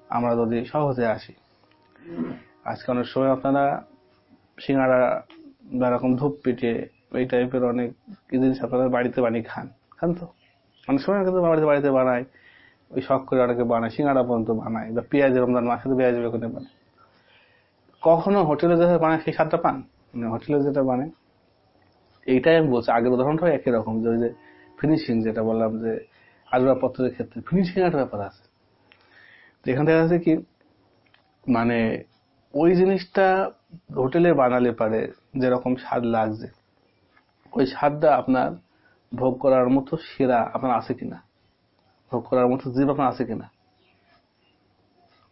আমরা যদি সহজে আসি। আজকে অনেক সময় আপনারা সিঙ্গারা বা এরকম ধূপ পিঠে এই টাইপের অনেক জিনিস আপনারা বাড়িতে বানিয়ে খান। খান তো। অনেক সময় কিন্তু বাড়িতে বাড়িতে বানায় ওই শখ করে অনেকে বানায়, সিঙ্গারা পর্যন্ত বানায়, বা পেঁয়াজ, রমজান মাসে তো পেঁয়াজ বেগুনে বানায়। কখনো হোটেলে যেটা বানায়, সেই স্বাদটা পান? মানে হোটেলে যেটা বানায়, এইটাই আমি বলছি। আগের উদাহরণটাও একই রকম, যে ওই যে ফিনিশিং যেটা বললাম, যে আসবাবপত্রের ক্ষেত্রে। ফিনিশিং একটা ব্যাপার আছে। তো এখান থেকে আছে কি মানে ওই জিনিসটা হোটেলে বানালে পারে, যেরকম স্বাদ লাগছে। ওই স্বাদটা আপনার ভোগ করার মতো সেরা আপনার আছে কিনা? ভোগ করার মতো জীব আপনার আছে কিনা?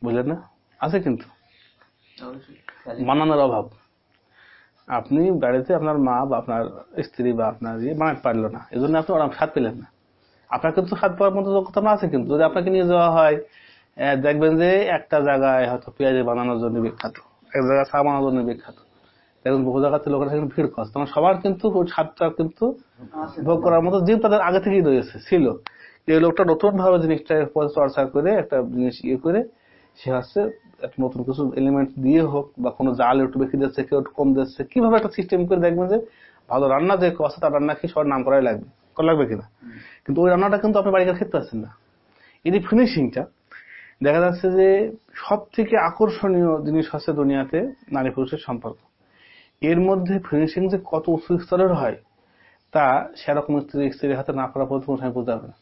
বুঝলেন না? আছে কিন্তু। বানানোর অভাব। আপনি বাড়িতে আপনার মা বা আপনার স্ত্রী বা আপনার ইয়ে বানাতে পারল না। এই জন্য আপনি স্বাদ পেলেন না। আপনার কিন্তু স্বাদ পাওয়ার মতো যোগ্যতা আছে কিন্তু। যদি আপনাকে নিয়ে যাওয়া হয় দেখবেন যে একটা জায়গায় হয়তো পেঁয়াজি বানানোর জন্য বিখ্যাত। এক জায়গায় চা বানানোর জন্য বিখ্যাত। দেখুন বহু জায়গাতে লোকেরা সেখানে ভিড় করছে তখন সবার কিন্তু স্বাদটা কিন্তু ভোগ করার মতো জিন তাদের আগে থেকেই রয়েছে, ছিল। এই লোকটা নতুন ভাবে জিনিসটা চর্চা করে একটা জিনিস ইয়ে করে, সে হচ্ছে একটা নতুন কিছু এলিমেন্ট দিয়ে হোক বা কোনো জাল একটু বেশি দিচ্ছে কেউ একটু কম দিচ্ছে কীভাবে একটা সিস্টেম করে দেখবেন যে ভালো রান্না যে আছে তার রান্না কি সবার নাম করাই লাগবে, করা লাগবে কিনা? কিন্তু ওই রান্নাটা কিন্তু আপনি বাড়িতে খেতে পারছেন না। এই ফিনিশিংটা দেখা যাচ্ছে যে সব থেকে আকর্ষণীয় জিনিস হচ্ছে দুনিয়াতে নারী পুরুষের সম্পর্ক। এর মধ্যে ফিনিশিং যে কত উচ্চ স্তরের হয়, তা সেরকম স্ত্রী স্ত্রীর হাতে না করা পর্যন্ত সময় বুঝতে পারবে না।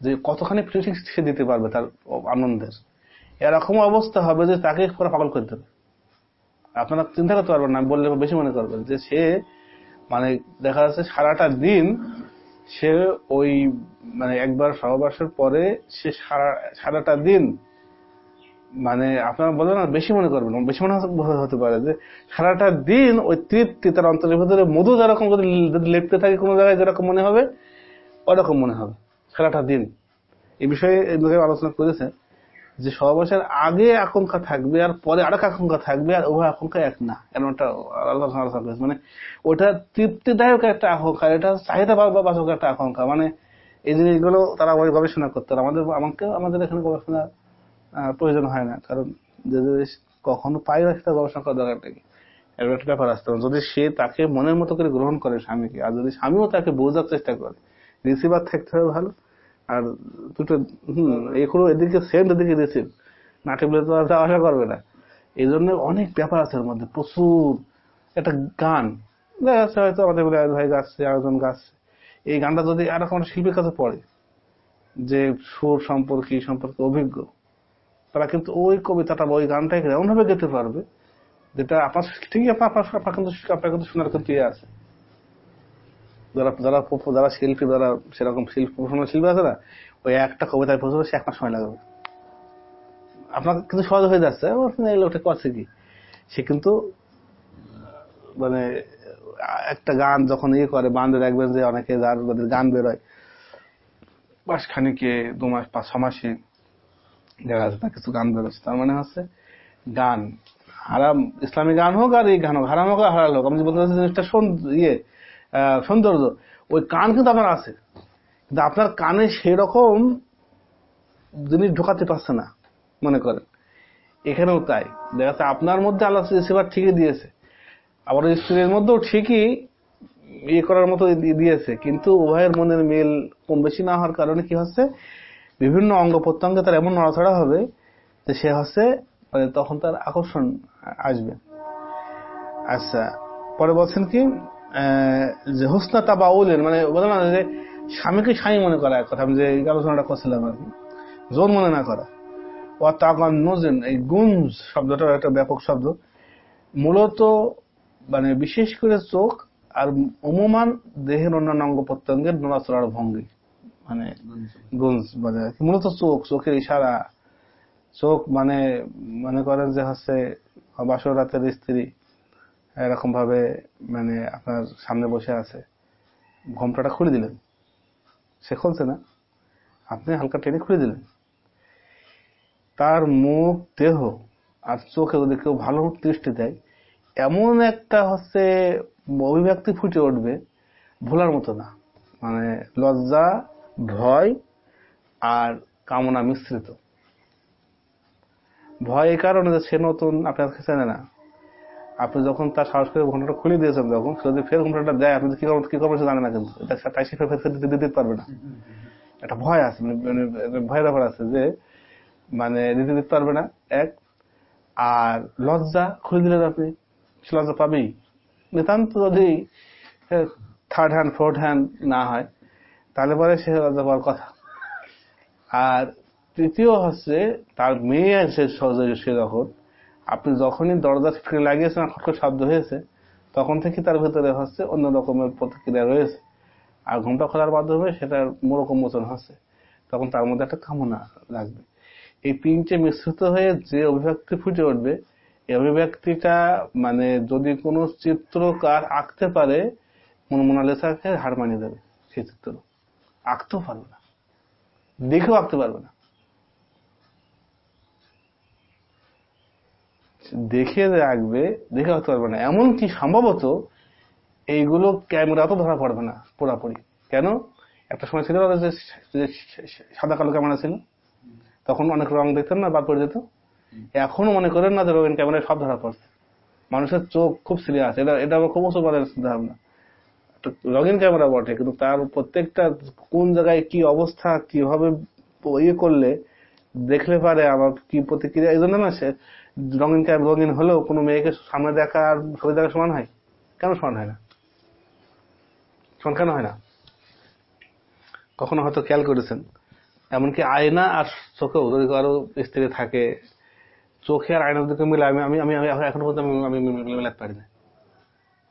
যে কতখানি ফিনিশিং সে দিতে পারবে তার আনন্দের। এরকম অবস্থা হবে যে তাকে পুরো পাগল করে দেবে। আপনারা চিন্তা করতে পারবেন না বললে বেশি মনে করবেন যে সে মানে দেখা যাচ্ছে সারাটা দিন সে ওই মানে একবার সহবাসের পরে সে সারা, সারাটা দিন মানে আপনারা বলেন না, বেশি মনে করবেন, বেশি মনে হতে- পারে যে সারাটা দিন ওই তৃপ্তি তার অন্তরের ভিতরে মধু যেরকম যদি লেপতে থাকে কোনো জায়গায় যেরকম মনে হবে, ওরকম মনে হবে, সারাটা দিন এই বিষয়ে আলোচনা করেছে যে সহবাসের আগে আকাঙ্ক্ষা থাকবে আর পরে আরেক আকাঙ্ক্ষা থাকবে আর উভয় আকাঙ্ক্ষা এক না, এমন একটা আলোচনা আলোচনা করেছে মানে ওটা তৃপ্তিদায়ক একটা আকাঙ্ক্ষা, এটা চাহিদা বা বাচক একটা আকাঙ্ক্ষা মানে এই জিনিসগুলো তারা গবেষণা করতে। আমাদের আমাকে আমাদের এখানে গবেষণা প্রয়োজন হয় না। কারণ যে জিনিস কখনো পাই সেটা গবেষণা করার দরকার নেই। এরকম একটা ব্যাপার আসতে হবে। যদি সে তাকে মনের মতো করে গ্রহণ করে স্বামীকে, আর যদি স্বামীও তাকে বোঝার চেষ্টা করে রিসিভার থাকতে হবে ভালো। আর দুটো, হম এগুলো এদিকে সেন্ট এদিকে রিসিভ না টেবলে তো আর আসা করবে না। এই জন্য অনেক ব্যাপার আছে এর মধ্যে। প্রচুর। একটা গান। দেখা যাচ্ছে হয়তো আমাদের বলে ভাই গাচ্ছে, আরেকজন গাচ্ছে। এই গানটা যদি আর কোনো শিল্পীর কাছে পড়ে, যে সুর সম্পর্কে সম্পর্কে অভিজ্ঞ তারা কিন্তু ওই কবিতাটা বা ওই গানটাকে এমন ভাবে গেতে পারবে যেটা আপনার ঠিকই আপনার কিন্তু আপনার কিন্তু শোনার কিন্তু ইয়ে আছে। যারা যারা যারা শিল্পী যারা সেরকম শিল্প শিল্পী আছে না ওই একটা কবিতায় পৌঁছবে সে এক মাস সময় লাগবে। আপনার কিন্তু সহজ হয়ে যাচ্ছে ও, এই লোকটা করছে কি? সে কিন্তু মানে একটা গান যখন ইয়ে করে বান্ধে দেখবেন যে অনেকে যার গান বেরোয় মাস খানিকে দু মাস পাঁচ ছ মাসে দেখা যাচ্ছে, তার কিছু গান বেরোচ্ছে। তার মানে হচ্ছে, গান, হারাম, ইসলামী গান হোক আর এই গান হোক, হারাম হোক আর হালাল হোক। আমি যে বলতে চাচ্ছি জিনিসটা ইয়ে সৌন্দর্য, ওই কান কিন্তু আপনার আছে। কিন্তু আপনার কানে সেই রকম জিনিস ঢোকাতে পারছে না, মনে করেন। এখানেও তাই। দেখা যাচ্ছে আপনার মধ্যে আল্লাহ সেবার ঠিকই দিয়েছে। আবার স্ত্রীর মধ্যেও ঠিকই ইয়ে করার মতো দিয়েছে। কিন্তু উভয়ের মনের মিল কম বেশি না হওয়ার কারণে কি হচ্ছে? বিভিন্ন অঙ্গ প্রত্যঙ্গে তার এমন নড়াচড়া হবে যে সে হচ্ছে মানে তখন তার আকর্ষণ আসবে। আচ্ছা পরে বলছেন কি যে হুসনা তাবাউলের মানে বলে না যে স্বামীকে স্বামী মনে করা এক কথা, আমি যে আলোচনাটা করছিলাম আর কি, জোর মনে না করা। ও তাগান নজেন এই গুঞ্জ শব্দটা একটা ব্যাপক শব্দ, মূলত মানে বিশেষ করে চোখ আর অমুমান দেহের অন্যান্য অঙ্গ প্রত্যঙ্গের নড়াচড়ার ভঙ্গি। মানে গুঞ্জ মানে মূলত চোখ চোখের ইশারা। চোখ মানে মনে করেন যে হচ্ছে বাসর রাতের স্ত্রী। এরকম ভাবে মানে আপনার সামনে বসে আছে। ঘোমটাটা খুলে দিলেন। সে খুলছে না। আপনি হালকা টেনে খুলে দিলেন। তার মুখ দেহ আর চোখে যদি কেউ ভালো দৃষ্টি দেয় এমন একটা হচ্ছে অভিব্যক্তি ফুটে উঠবে ভোলার মতো না। মানে লজ্জা ভয় আর কামনা মিশ্রিত। ভয় এই কারণে যে সে নতুন আপনার কাছে চেনে না। আপনি যখন তার সাহস করে ঘন্টাটা খুলে দিয়েছেন যখন, সে যদি ফের ঘন্টাটা দেয়, আপনি কি করবেন কি করবেন সে জানে না কিন্তু। তাই সে ফের দিতে দিতে পারবে না। একটা ভয় আছে মানে মানে ভয়ের ব্যাপার আছে যে মানে দিতে দিতে পারবে না, এক। আর লজ্জা খুলে দিলেন আপনি, সে লজ্জা পাবেই। নিতান্ত যদি থার্ড হ্যান্ড ফোর্থ হ্যান্ড না হয় তাহলে পরে সে পাওয়ার কথা। আর তৃতীয় হচ্ছে, তার মেয়ে আছে সে যখন, আপনি যখনই দরজা ফিরে লাগিয়েছেন খটখট শব্দ হয়েছে, তখন থেকে তার ভেতরে হচ্ছে অন্য রকমের প্রতিক্রিয়া রয়েছে। আর ঘুমটা খোলার মাধ্যমে সেটার মোরকম মোচন হচ্ছে। তখন তার মধ্যে একটা কামনা লাগবে। এই তিনটে মিশ্রিত হয়ে যে অভিব্যক্তি ফুটে উঠবে, এই অভিব্যক্তিটা মানে যদি কোনো চিত্রকার আঁকতে পারে মন মোনালিসাকে হার মানিয়ে দেবে সেই চিত্র আঁকতেও পারবে না। দেখেও আঁকতে পারবে না। দেখে আঁকবে দেখে আঁকতে পারবে না। এমনকি সম্ভবত এইগুলো ক্যামেরা ক্যামেরাতেও ধরা পড়বে না, পুরাপুরি। কেন? একটা সময় ছিল যে সাদা কালো ক্যামেরা ছিল। তখন অনেক রং দেখতেন না বাদ পড়ে যেত এখনও মনে করেন না যে রঙিন ক্যামেরায় সব ধরা পড়ছে। মানুষের চোখ খুব সিরিয়াস, এটা এটা আবার খুব উঁচু ধারণা। একটা রঙিন ক্যামেরা বটে, কিন্তু তার প্রত্যেকটা কোন জায়গায় কি অবস্থা, কীভাবে ইয়ে করলে দেখলে পারে আমার কি প্রতিক্রিয়া, এই জন্য না সে রঙিন ক্যাম রঙিন হলেও কোনো মেয়েকে সামনে দেখা আর ছবি দেখা সমান হয়? কেন সমান হয় না? সমান কেন হয় না? কখনো হয়তো খেয়াল করেছেন। এমনকি আয়না আর চোখেও যদি কারও স্ত্রী থাকে, চোখে আর আয়নার দিকে মিলে আমি আমি আমি এখন পর্যন্ত আমি মিলাতে পারি না।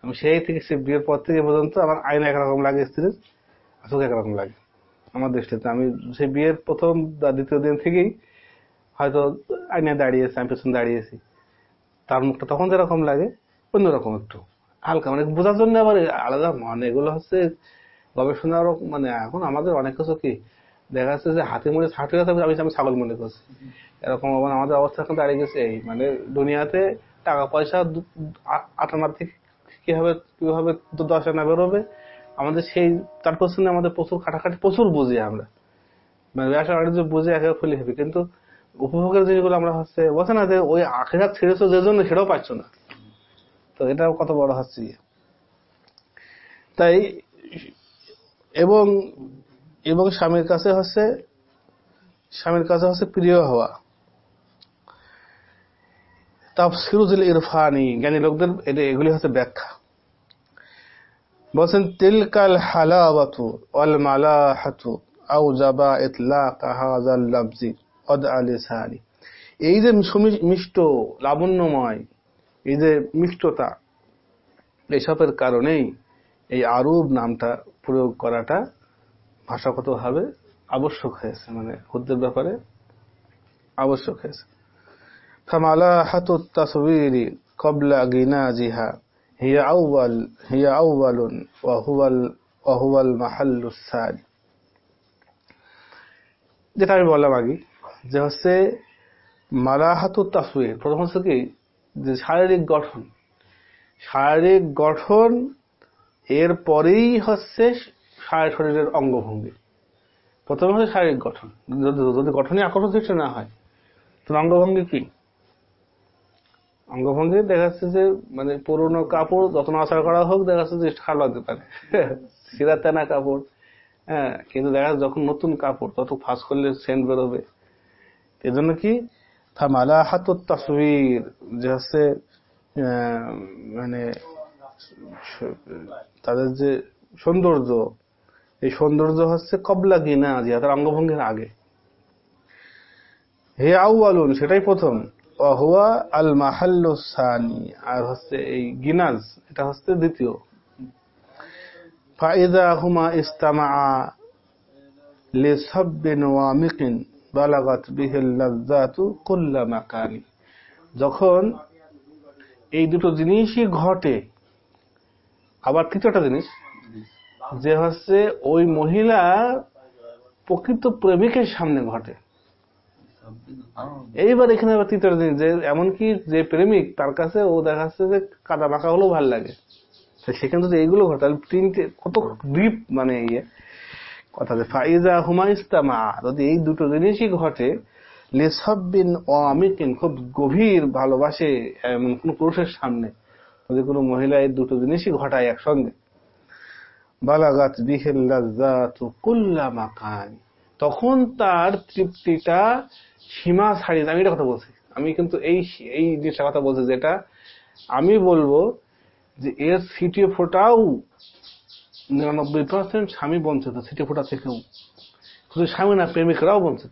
আমি সেই থেকে সে বিয়ের পর থেকে পর্যন্ত আমার আয়না একরকম লাগে, স্ত্রীর চোখ একরকম লাগে আমার দৃষ্টিতে। আমি সেই বিয়ের প্রথম দ্বিতীয় দিন থেকেই হয়তো আয়নায় দাঁড়িয়েছি, আমি পেছনে দাঁড়িয়েছি। তার মুখটা তখন যেরকম লাগে, অন্যরকম একটু। হালকা মানে বোঝার জন্য আবার আলাদা মানে এগুলো হচ্ছে গবেষণারও মানে এখন আমাদের অনেক কিছু কি, দেখা যাচ্ছে যে হাতে মনে ছাট হয়ে আমি আমি ছাগল মনে করছি। এরকম আমাদের অবস্থা এখন দাঁড়িয়ে গেছে এই মানে দুনিয়াতে টাকা পয়সা দু- আ- থেকে কীভাবে কীভাবে দশ আনা বেরোবে? আমাদের সেই, তার পেছনে আমাদের প্রচুর খাটাখাটি, প্রচুর বুঝি আমরা। মানে ব্যবসা বাণিজ্য বুঝে একেবারে খুলে হবে। কিন্তু উপভোগের জিনিসগুলো আমরা হচ্ছে, বলছে না যে ওই আখেরাত ছেড়েছো যে জন্য সেটাও পাচ্ছ না। তো এটাও কত বড় হচ্ছে। তাই এবং এবং স্বামীর কাছে হচ্ছে, স্বামীর কাছে হচ্ছে প্রিয় হওয়া। তাফসিরুল ইরফানি, জ্ঞানী লোকদের এগুলি হচ্ছে ব্যাখ্যা। বলছেন, তিলকাল অল মালা মালাহাতু আউ জাবা ইতলাক অদ আলি সাহারি এই যে মিষ্ট, লাবণ্যময়, এই যে মিষ্টতা, এসবের কারণেই এই আরব নামটা প্রয়োগ করাটা ভাষাগতভাবে আবশ্যক হয়েছে মানে হুদ্দের ব্যাপারে আবশ্যক হয়েছে। ফামালাহাতু তাসবিরি কবলা গিনা জিহা هي أول هي أول وهو ال- وهو المحل الثاني যেটা আমি বললাম আগে যে হচ্ছে মালাহাতু তাসবির প্রথম হচ্ছে কি যে শারীরিক গঠন শারীরিক গঠন এর পরেই হচ্ছে সারা শরীরের অঙ্গভঙ্গি প্রথমে হচ্ছে শারীরিক গঠন যদি যদি গঠনই আকর্ষণ সৃষ্টি না হয় তো অঙ্গভঙ্গি কি অঙ্গভঙ্গি দেখা যাচ্ছে যে মানে পুরোনো কাপড় যত আচার করা হোক, দেখা যাচ্ছে যে খারাপ লাগতে পারে। সিরা তেনা কাপড় হ্যাঁ কিন্তু দেখা যাচ্ছে যখন নতুন কাপড়, তত ফাঁস করলে সেন্ট বেরোবে। এজন্য কি? থামালা হাতুর তাসবির, যে হচ্ছে মানে তাদের যে সৌন্দর্য, এই সৌন্দর্য হচ্ছে কবলা গিনা জিয়া তার অঙ্গভঙ্গির আগে। হে আউয়ালুন, সেটাই প্রথম। অহুয়া আল মাহাল্লু সানি, আর হচ্ছে এই গিনাজ, এটা হচ্ছে দ্বিতীয়। ফাইদা হুমা ইস্তামা লিসাব্বিন ওয়ামিকিন বালাগাত বিহিল লাজ্জাতু কুল্লা মাকানি। যখন এই দুটো জিনিসই ঘটে, আবার তৃতীয়টা জিনিস, যে হচ্ছে ওই মহিলা প্রকৃত প্রেমিকের সামনে ঘটে। এইবার এখানে আবার তৃতীয় জিনিস যে এমনকি যে প্রেমিক, তার কাছে ও দেখা যাচ্ছে যে কাদা মাখা হলেও ভালো লাগে। সেখানে যদি এইগুলো ঘটে, তাহলে তিনটে কত ডিপ মানে ইয়ে। কথা যে ফাইজা হুমা ইস্তামা যদি এই দুটো জিনিসই ঘটে, লেসাব্বিন ও আমিকিন খুব গভীর ভালোবাসে এমন কোন পুরুষের সামনে, যদি কোনো মহিলা এই দুটো জিনিসই ঘটায় একসঙ্গে। বালাগাত বিহিল লাজ্জাতু কুল্লা মাকান, তখন তার তৃপ্তিটা সীমা ছাড়িয়ে আমি এটা কথা বলছি। আমি কিন্তু এই এই জিনিসটা কথা বলছি যেটা আমি বলব যে এর সিটি ফোটাও নিরানব্বই পার্সেন্ট স্বামী বঞ্চিত সিটি ফোটা থেকেও। শুধু স্বামী না, প্রেমিকরাও বঞ্চিত।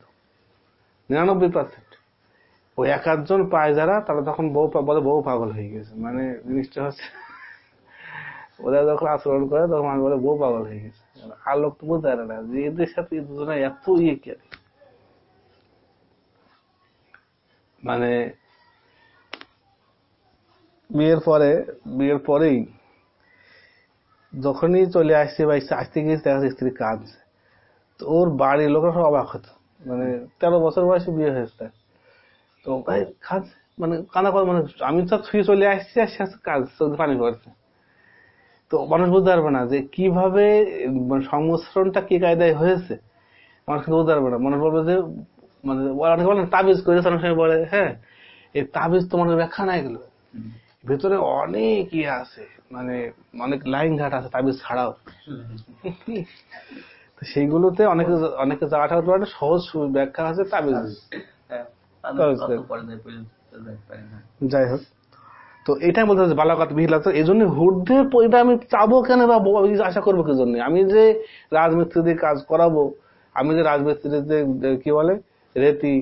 নিরানব্বই পার্সেন্ট ওই এক আধজন পায় যারা, তারা তখন বউ বলে বউ পাগল হয়ে গেছে। মানে জিনিসটা হচ্ছে, ওরা যখন আচরণ করে, তখন আমি বলে বউ পাগল হয়ে গেছে। আর লোক তো পারে না। যে এদের সাথে দুজনে এত ইয়ে কে মানে বিয়ের পরে, বিয়ের পরেই যখনই চলে আসছে বা আসতে গিয়েছে দেখা যাচ্ছে স্ত্রী কাঁদছে। তো ওর বাড়ির লোকরা সব অবাক হতো। মানে তেরো বছর বয়সে বিয়ে হয়েছে। তো ভাই, কাঁদছে। মানে কাঁদা কথা মানে আমি তো ছুঁয়ে চলে আসছি আর সে কাজ পানি পড়ছে। তো মানুষ বুঝতে পারবে না যে কীভাবে সংমিশ্রণটা কি কায়দায় হয়েছে। মানুষ কিন্তু বুঝতে পারবে না। মানুষ বলবে যে মানে অনেকে বলে তাবিজ করেছে অনেক সময় বলে হ্যাঁ এই তাবিজ তো মনে ব্যাখ্যা নাই এগুলো। ভেতরে অনেক ইয়ে আছে মানে অনেক লাইন ঘাট আছে তাবিজ ছাড়াও। তো সেইগুলোতে অনেকে অনেকে পারে সহজ ব্যাখ্যা আছে তাবিজ। হ্যাঁ, করে। যাই হোক। তো এটাই বলতে হচ্ছে বালাকাত বিহিলা তো এই জন্য হুর্ধে এটা আমি চাবো কেন বা আশা করব কি জন্য? আমি যে রাজমিস্ত্রি দিয়ে কাজ করাবো আমি যে রাজমিস্ত্রিতে কি বলে রেতি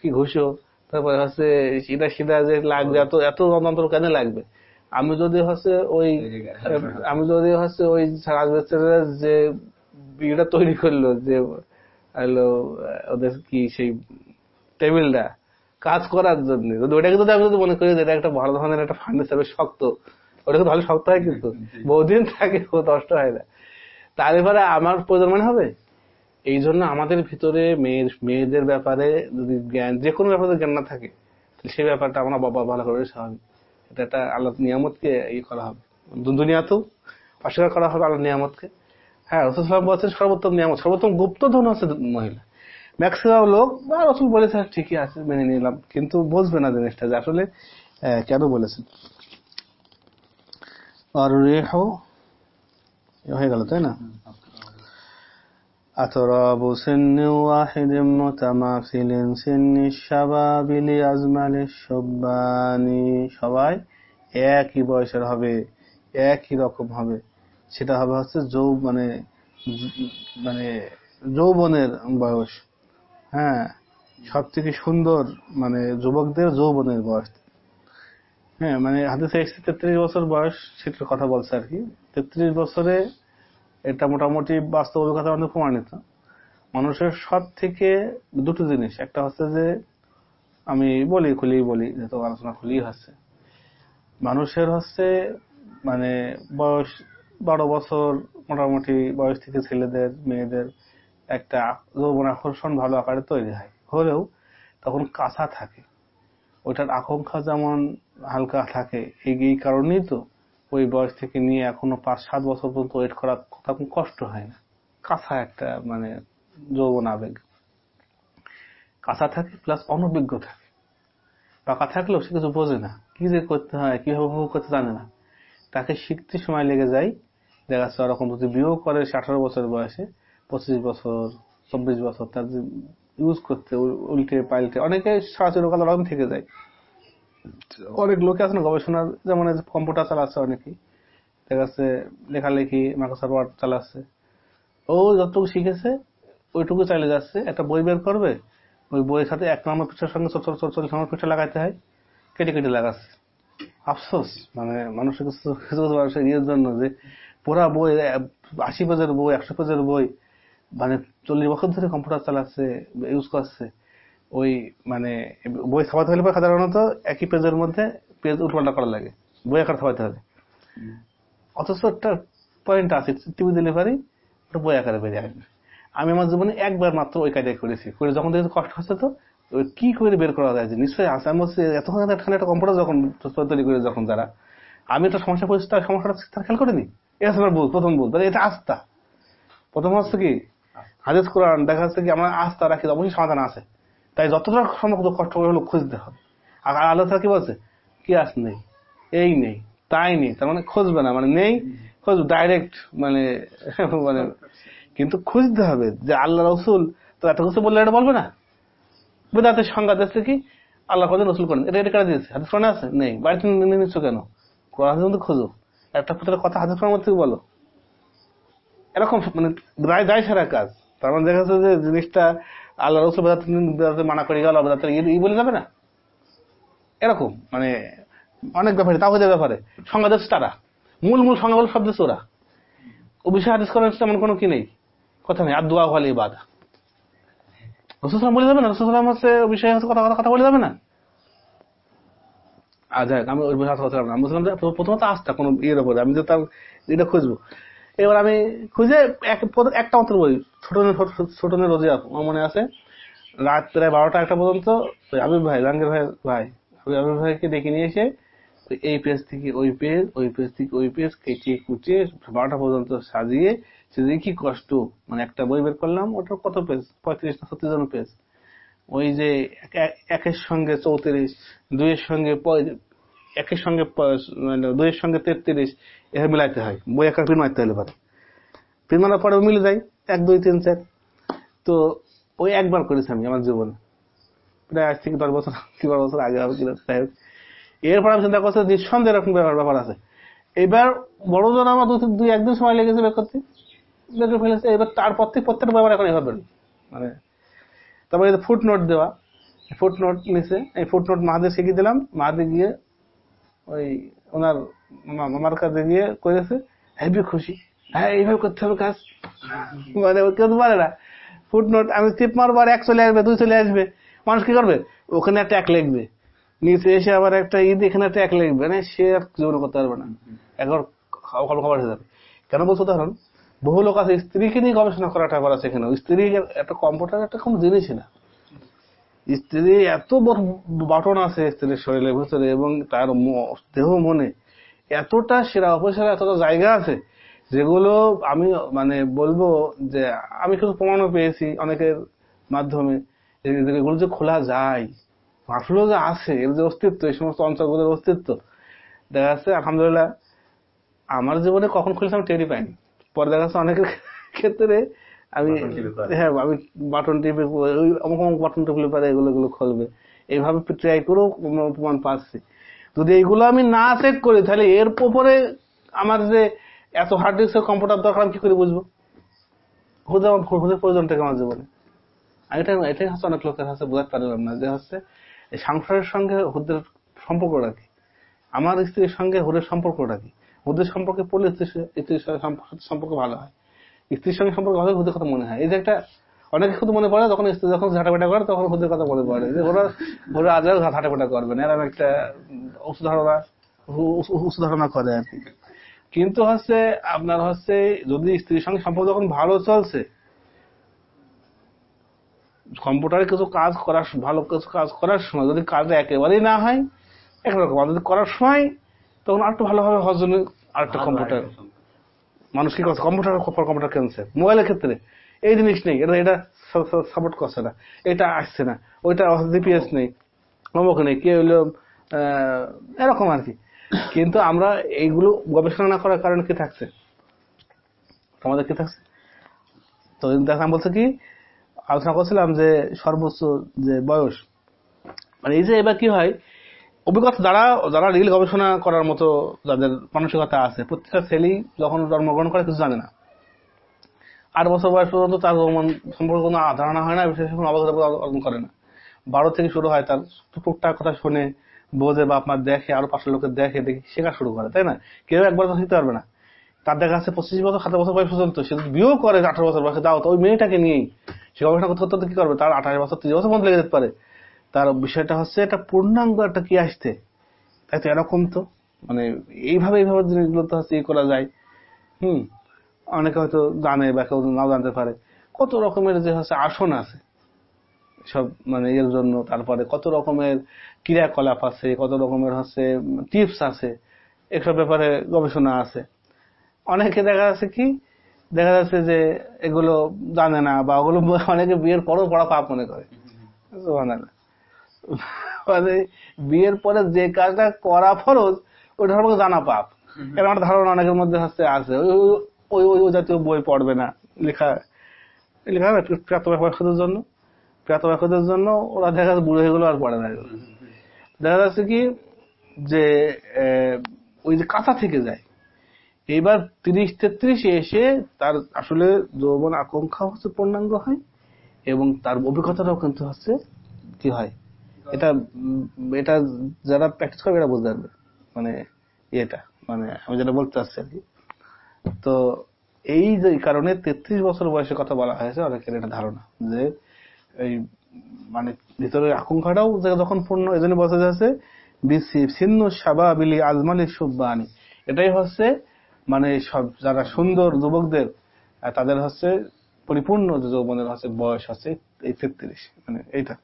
কি ঘুষো? তারপরে হচ্ছে সেটা সেটা যে লাগবে এত এত যন্ত্র কেন লাগবে? আমি যদি হচ্ছে ওই আমি যদি হচ্ছে ওই রাজমিস্ত্রির যে ইয়েটা তৈরি করল যে হলো ওদের কি সেই টেবিলটা কাজ করার জন্য যদি ওটাকে যদি আমি যদি মনে করি যে এটা একটা ভালো ধরনের একটা ফার্নিচার শক্ত ওটা কিন্তু ভালো শক্ত হয় কিন্তু বহুদিন থাকে ও নষ্ট হয় না। তার এবারে আমার প্রয়োজন মনে হবে? এই জন্য আমাদের ভিতরে মেয়ের মেয়েদের ব্যাপারে যদি জ্ঞান যে কোনো ব্যাপারে জ্ঞান না থাকে সেই ব্যাপারটা আমরা বাবা ভালো করে স্বাভাবিক এটা একটা আল্লাহ নিয়ামতকে ইয়ে করা হবে। দুনিয়াতেও অস্বীকার করা হবে আল্লাহ নিয়ামতকে। হ্যাঁ রসুল সাল্লাম বলছেন সর্বোত্তম নিয়ামত সর্বোত্তম গুপ্তধন হচ্ছে মহিলা। ম্যাক্সিমাম লোক বা রসুল বলেছে হ্যাঁ, ঠিকই আছে মেনে নিলাম। কিন্তু বুঝবে না জিনিসটা যে আসলে কেন বলেছেন। আর রেহ হয়ে গেল তাই না? أتراب سن واحد متماثل سن الشباب لأزمل الشبان সবাই একই বয়সের হবে একই রকম হবে সেটা হবে হচ্ছে যৌ মানে জ- মানে যৌবনের বয়স হ্যাঁ সব থেকে সুন্দর মানে যুবকদের যৌবনের বয়স হ্যাঁ মানে হাদিসে এসছে তেত্রিশ বছর বয়স সেটার কথা বলছে আর কি তেত্রিশ বছরে এটা মোটামুটি বাস্তব অভিজ্ঞতা অনেক প্রমাণিত। মানুষের সব থেকে দুটো জিনিস, একটা হচ্ছে যে আমি বলি খুলি বলি যেহেতু আলোচনা খুলি হচ্ছে। মানুষের হচ্ছে মানে বয়স বারো বছর, মোটামুটি বয়স থেকে ছেলেদের, মেয়েদের একটা যৌবন আকর্ষণ ভালো আকারে তৈরি হয়। হলেও তখন কাঁচা থাকে। ওইটার আকাঙ্ক্ষা যেমন হালকা থাকে, এই কারণেই তো ওই বয়স থেকে নিয়ে এখনও পাঁচ সাত বছর পর্যন্ত ওয়েট করা তখন কষ্ট হয় না। কাঁচা একটা মানে যৌবন আবেগ। কাঁচা থাকে প্লাস অনভিজ্ঞ থাকে। পাকা থাকলেও সে কিছু বোঝে না। কি যে করতে হয়, কীভাবে উপভোগ করতে জানে না। তাকে শিখতে সময় লেগে যায়। দেখা যাচ্ছে ওরকম যদি বিয়েও করে সে আঠারো বছর বয়সে, পঁচিশ বছর, চব্বিশ বছর, তার ইউজ করতে, উল্টে পাল্টে, অনেকে সরাসরি কাল ওরকম থেকে যায়। অনেক লোকে আছে না, গবেষণার যেমন কম্পিউটার চালাচ্ছে অনেকেই। দেখা যাচ্ছে লেখালেখি মাইক্রোসফট ওয়ার্ড চালাচ্ছে। ও যতটুকু শিখেছে, ওইটুকু চাইলে যাচ্ছে। একটা বই বের করবে, ওই বইয়ের সাথে এক নম্বর পৃষ্ঠার সঙ্গে চল চল চল্লিশ নম্বর পৃষ্ঠা লাগাতে হয়, কেটে কেটে লাগাচ্ছে। আফসোস মানে মানুষের কিছু মানুষের ইয়ের জন্য যে পুরা বই, আশি পেজের বই, একশো পেজের বই মানে চল্লিশ বছর ধরে কম্পিউটার চালাচ্ছে, ইউজ করছে। ওই মানে বই ছাপাতে হলে পরে সাধারণত একই পেজের মধ্যে পেজ উল্টোপাল্টা করা লাগে বই আকার ছাপাতে হবে। অথচ একটা পয়েন্ট আছে টিভি দিলে পারি ওটা বই আকারে বেরিয়ে আসবে। আমি আমার জীবনে একবার মাত্র ওই কাজে করেছি। করে যখন দেখি কষ্ট হচ্ছে তো কি করে বের করা যায়? যে নিশ্চয়ই আছে। আমি বলছি এতক্ষণ এখানে একটা কম্পিউটার যখন তৈরি করে যখন যারা আমি একটা সমস্যা করেছি তার সমস্যাটা তার খেয়াল করিনি? এটা আমার ভুল প্রথম ভুল। তাহলে এটা আস্থা। প্রথম হচ্ছে কি হাদিস কোরআন দেখা যাচ্ছে কি আমার আস্থা রাখি অবশ্যই সমাধান আছে। তাই যতটা তত কষ্ট করে হলো খুঁজতে হবে। আর আল্লাহ তাআলা কি বলছে? কি আস নেই, এই নেই, তাই নেই, তার মানে খুঁজবে না মানে নেই, খুঁজবে ডাইরেক্ট মানে মানে কিন্তু খুঁজতে হবে যে আল্লাহ রসুল, তো এত কিছু বললে এটা বলবে না? বেদাতের সংজ্ঞা দিচ্ছে কি? আল্লাহ কদিন রসুল করেন? এটা এটা কেন দিয়েছে? হাদিস কোরআনে আছে? নেই। বাড়িতে নিচ্ছ কেন? কোরআন কিন্তু খোঁজো। একটা প্রত্যেকটা কথা হাদিস কোরআন মধ্যে বলো। এরকম মানে দায় সারা কাজ। তার মানে দেখা যাচ্ছে যে জিনিসটা আল্লাহ রসুল বেদাতে মানা করে গেল বেদাতে ই বলে যাবে না? এরকম মানে অনেক ব্যাপারে তাও ব্যাপারে। সংজ্ঞা দিচ্ছে তারা। মূল মূল সংজ্ঞাগুলো সব দিচ্ছে ওরা ও বিষয়ে হাদিস করার তেমন কোনো কি নেই? কথা নেই। আর দোয়া হলে বাধা রসুলাম বলে যাবে না? রসুলাম হচ্ছে বিষয়ে হচ্ছে কথা কথা বলে যাবে না? আর যাক আমি প্রথমত আস্থা, কোনো ইয়ের উপরে। আমি যে তার, এটা খুঁজবো। এবার আমি খুঁজে এক- একটা মাত্র বই ছোট ছোট রোজিয়া আমার মনে আছে, রাত প্রায় বারোটা একটা পর্যন্ত আবির ভাই জাহাঙ্গীর ভাই ভাই। আবির ভাইকে ডেকে নিয়ে এসে এই পেজ থেকে ওই পেজ ওই পেজ থেকে ওই পেজ কেটে কুচিয়ে বারোটা পর্যন্ত সাজিয়ে সাজিয়ে কি কষ্ট। মানে একটা বই বের করলাম ওটার কত পেজ? পঁয়ত্রিশ না ছত্রিশ জন পেজ। ওই যে এক- একের সঙ্গে চৌত্রিশ, দুইয়ের সঙ্গে একের সঙ্গে মানে দুইয়ের সঙ্গে তেত্রিশ এভাবে মিলাইতে হয়। বই একটা পিন মারতে হলে পারে। পিন মারার পরে মিলে যায়, এক, দুই, তিন, চার। তো ওই একবার করেছি আমি আমার জীবনে। প্রায় আজ থেকে দশ বছর, কি বারো বছর আগে হবে কিনা। এরপর আমি চিন্তা করছি নিঃসন্দেহে এরকম ব্যাপার ব্যাপার আছে। এবার বড় জন আমার দুই দুই, একদিন সময় লেগেছে বের করতে। বের করে ফেলেছে, এবার তারপর থেকে প্রত্যেকটা ব্যাপার এখন এভাবে মানে তারপরে ফুট নোট দেওয়া ফুট নোট নিচে, এই ফুট নোট মাহাদের শিখিয়ে দিলাম মাহাদে গিয়ে ওই ওনার মামার কাছে গিয়ে করেছে হেবি খুশি। হ্যাঁ এইভাবে করতে হবে কাজ। মানে কেউ পারে না। ফুট নোট আমি টিপ মারবো আর এক চলে আসবে, দুই চলে আসবে। মানুষ কি করবে? ওখানে একটা এক লিখবে। নিচে এসে আবার একটা ঈদ, এখানে একটা এক লিখবে। মানে সে আর জীবনে করতে পারবে না। একবার খবর খবর হয়ে যাবে। কেন বলছো তখন বহু লোক আছে, স্ত্রীকে নিয়ে গবেষণা করাটা আবার আছে এখানে। স্ত্রী একটা কম্পিউটার একটা কোনো জিনিসই না। স্ত্রী এত বড় বাটন আছে স্ত্রীর শরীরের ভিতরে এবং তার দেহ মনে, এতটা সেরা অপসেরা, এতটা জায়গা আছে যেগুলো আমি মানে বলব যে আমি কিছু প্রমাণও পেয়েছি অনেকের মাধ্যমে এগুলো যে খোলা যায় আসলেও যে আছে, এর যে অস্তিত্ব, এই সমস্ত অঞ্চলগুলোর অস্তিত্ব। দেখা যাচ্ছে, আলহামদুলিল্লাহ, আমার জীবনে কখন খুলেছে আমি টেরই পাইনি। পরে দেখা যাচ্ছে অনেকের ক্ষেত্রে আমি। হ্যাঁ আমি বাটন টিপে ওই অমুক অমুক বাটন টিপলে পারে এগুলো এগুলো খুলবে। এইভাবে ট্রাই করেও প্রমাণ পাচ্ছি। যদি এইগুলো আমি না চেক করি তাহলে এর উপরে আমার যে এত হার্ড ডিস্কের কম্পিউটার দরকার আমি কি করে বুঝব? খুঁজে আমার খুঁজে প্রয়োজন থেকে আমার জীবনে। এটা এটাই হচ্ছে অনেক লোকের কাছে বোঝাতে পারলাম না যে হচ্ছে এই সংসারের সঙ্গে হুদের সম্পর্কটা কি? আমার স্ত্রীর সঙ্গে হুদের সম্পর্কটা কি? হুদের সম্পর্কে পড়লে স্ত্রীর সম্পর্ক ভালো হয়। স্ত্রীর সঙ্গে সম্পর্ক ভালো হুদের কথা মনে হয়। এই যে একটা অনেকে শুধু মনে পড়ে যখন স্ত্রী যখন ঝাঁটাপেটা করে তখন হুদের কথা মনে পড়ে। যে ওরা ওরা আজ ঝাঁটাপেটা করবে না এরকম একটা ধারণা উঁচু- উঁচু ধারণা করে আর কি। কিন্তু হচ্ছে আপনার হচ্ছে যদি স্ত্রীর সঙ্গে সম্পর্ক যখন ভালো চলছে কম্পিউটারে কিছু কাজ করার ভালো কিছু কাজ করার সময় যদি কাজটা একেবারেই না হয় একরকম। আর যদি করার সময় তখন আরেকটু ভালোভাবে হওয়ার জন্য আরেকটা কম্পিউটার। মানুষ কি করছে? কম্পিউটার কম্পিউটার কিনছে। মোবাইলের ক্ষেত্রে এই জিনিস নেই। এটা এটা সাপোর্ট করছে না। এটা আসছে না। ওইটা জিপিএস নেই। অমুক নেই। কি আহ, এরকম আর কি। কিন্তু আমরা এইগুলো গবেষণা না করার কারণে কি থাকছে? আমাদের কি থাকছে? তো দেখা বলছে কি আলোচনা করছিলাম যে সর্বোচ্চ যে বয়স মানে এই যে এবার কি হয় অভিজ্ঞতা যারা যারা রিল গবেষণা করার মতো যাদের মানসিকতা আছে, প্রত্যেকটা ছেলেই যখন জন্মগ্রহণ করে কিছু জানে না। আট বছর বয়স পর্যন্ত তার সম্পর্কে কোনো ধারণা হয় না, বিশেষ কোনো অবগত অর্জন করে না। বারো থেকে শুরু হয় তার টুকটাক কথা শুনে বোঝে বা মা দেখে, আরও পাশের লোকের দেখে দেখে শেখা শুরু করে, তাই না? কেউ একবার তো শিখতে পারবে না। তার দেখা যাচ্ছে পঁচিশ বছর, সাত বছর বয়স পর্যন্ত সে যদি বিয়েও করে আঠারো বছর বয়সে দাও তো ওই মেয়েটাকে নিয়েই। সে গবেষণা করতে করতে কি করবে? তার আঠাশ বছর, তিরিশ বছর মধ্যে লেগে যেতে পারে। তার বিষয়টা হচ্ছে একটা পূর্ণাঙ্গ একটা কি আসতে তাই তো এরকম তো? মানে এইভাবে এইভাবে জিনিসগুলো তো হচ্ছে ইয়ে করা যায়। হুম? অনেকে হয়তো জানে বা কেউ নাও জানতে পারে। কত রকমের যে হচ্ছে আসন আছে, সব মানে এর জন্য, তারপরে কত রকমের ক্রিয়াকলাপ আছে, কত রকমের হচ্ছে টিপস আছে, এসব ব্যাপারে গবেষণা আছে। অনেকে দেখা যাচ্ছে কি, দেখা যাচ্ছে যে এগুলো জানে না বা ওগুলো অনেকে বিয়ের পরও পড়া পাপ মনে করে। মানে বিয়ের পরে যে কাজটা করা ফরজ ওটা সম্পর্কে জানা পাপ। এরকম একটা ধারণা অনেকের মধ্যে হচ্ছে আছে। ওই ওই জাতীয় বই পড়বে না। লেখা লেখা না প্রাতবাসীদের জন্য। প্রাতবাসীদের জন্য ওরা দেখা যাচ্ছে বুড়ো হয়ে গেলো আর পড়ে না। দেখা যাচ্ছে কি যে ওই যে কাঁচা থেকে যায়। এইবার তিরিশ তেত্রিশে এসে তার আসলে যৌবন আকাঙ্ক্ষা হচ্ছে পূর্ণাঙ্গ হয় এবং তার অভিজ্ঞতাটাও কিন্তু হচ্ছে কি হয় এটা এটা যারা প্র্যাকটিস করবে এটা বুঝতে পারবে। মানে এটা মানে আমি যেটা বলতে চাচ্ছি আর কি। তো এই যে কারণে তেত্রিশ বছর বয়সে কথা বলা হয়েছে, অনেকের এটা ধারণা যে এই মানে ভিতরের আকাঙ্ক্ষাটাও যখন পূর্ণ, এই জন্য বলতে যাচ্ছে এটাই হচ্ছে মানে সব, যারা সুন্দর যুবকদের, তাদের হচ্ছে পরিপূর্ণ যৌবনের হচ্ছে বয়স হচ্ছে এই তেত্রিশ মানে এইটা।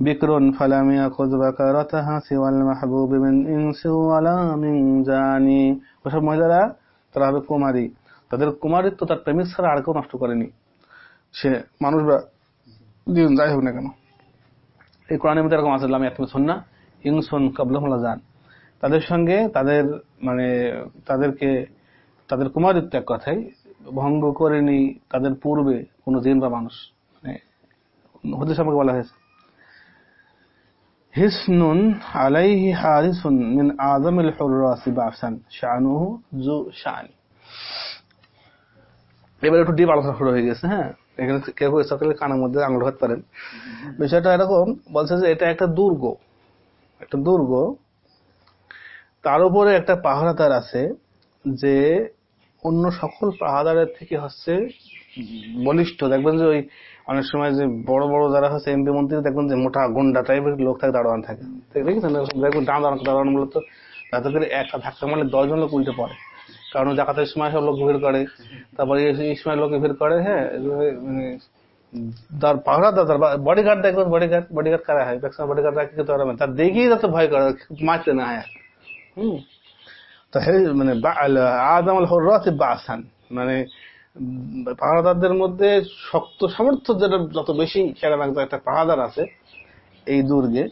বিক্রন ফালামিয়া খুদবাকা রতাহা সিওয়াল মাহবুব মিন ইনসি ওয়ালা মিন জানি। ওসব মহিলারা, তারা হবে কুমারী। তাদের কুমারিত্ব, তার প্রেমিক ছাড়া আর কেউ নষ্ট করেনি। সে মানুষ দিন যাই হোক না কেন। এই কোরআনের মধ্যে এরকম আছে আমি একদম সন্না, ইনসন কাবলামুল্লা যান তাদের সঙ্গে তাদের মানে তাদেরকে, তাদের কুমারিত্ব এক কথাই ভঙ্গ করেনি তাদের পূর্বে কোন জিন বা মানুষ। মানে হতে সম্পর্কে বলা হয়েছে। একটু ডিপ আলোচনা শুরু হয়ে গেছে হ্যাঁ? এখানে কেউ সকালে কানের মধ্যে আঙুল পারেন। বিষয়টা এরকম, বলছে যে এটা একটা দুর্গ। একটা দুর্গ। তার উপরে একটা পাহারাদার আছে যে অন্য সকল পাহারাদারের থেকে হচ্ছে বলিষ্ঠ। দেখবেন যে ওই অনেক সময় যে বড় বড় যারা হচ্ছে এমপি মন্ত্রী দেখবেন যে মোটা গুন্ডা টাইপের লোক থাকে, দারোয়ান থাকে। দেখেছেন? দেখবেন দাঁড়ান দাঁড়ান মূলত তাতে করে একটা ধাক্কা মারলে দশজন লোক উল্টে পড়ে। কারণ জাকাতের সময় সব লোক ভিড় করে, তারপরে এই- সময় লোক ভিড় করে হ্যাঁ মানে হয়? যাতে ভয় করে না হুম। মানে মানে উম, পাহারাদারদের মধ্যে শক্ত সামর্থ্য যেটা যত বেশি সেখানে একজন একটা পাহারাদার আছে এই দুর্গে।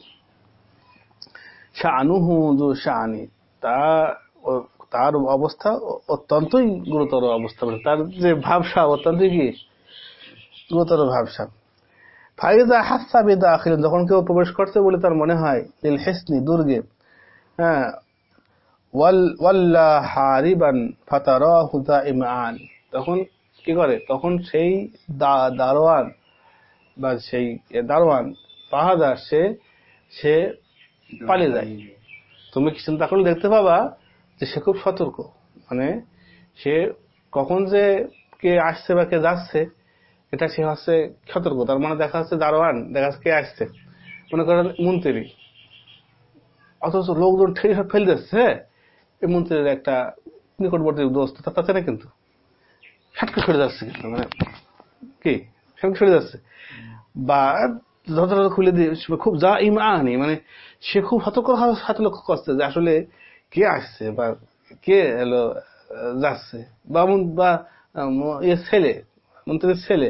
শানুহু জু শানি তা তার অবস্থা অত্যন্তই গুরুতর অবস্থা। মানে তার যে ভাবসা অত্যন্ত কি? গুরুতর ভাবসা। ফাইদা হাসা বেদা আখিলেন যখন কেউ প্রবেশ করতে বলে তার মনে হয় লিল হেসনি দুর্গে। হ্যাঁ ওয়াল ওয়াল্লা হারিবান ফাতারাহু দাইমান তখন কি করে? তখন সেই দারোয়ান বা সেই দারোয়ান পাহাদার সে সে পালিয়ে যায়। তুমি কি চিন্তা করলে দেখতে পাবা যে সে খুব সতর্ক। মানে সে কখন যে কে আসছে বা কে যাচ্ছে, এটা সে হচ্ছে সতর্ক। তার মানে দেখা যাচ্ছে দারোয়ান, দেখা যাচ্ছে কে আসছে। মনে করেন মন্ত্রী। অথচ লোকজন ঠেলে সব ফেলে দিচ্ছে হ্যাঁ? এই মন্ত্রীর একটা নিকটবর্তী দোস্ত তাতে না কিন্তু? সাটকে সরে যাচ্ছে। কিন্তু মানে কি? সাটকে সরে যাচ্ছে। বা দরজা খুলে দিয়ে খুব যা ইমানি মানে সে খুব সতর্ক হাতে লক্ষ্য করছে যে আসলে কে আসছে বা কে এলো যাচ্ছে। বা বা ইয়ে ছেলে, মন্ত্রীর ছেলে,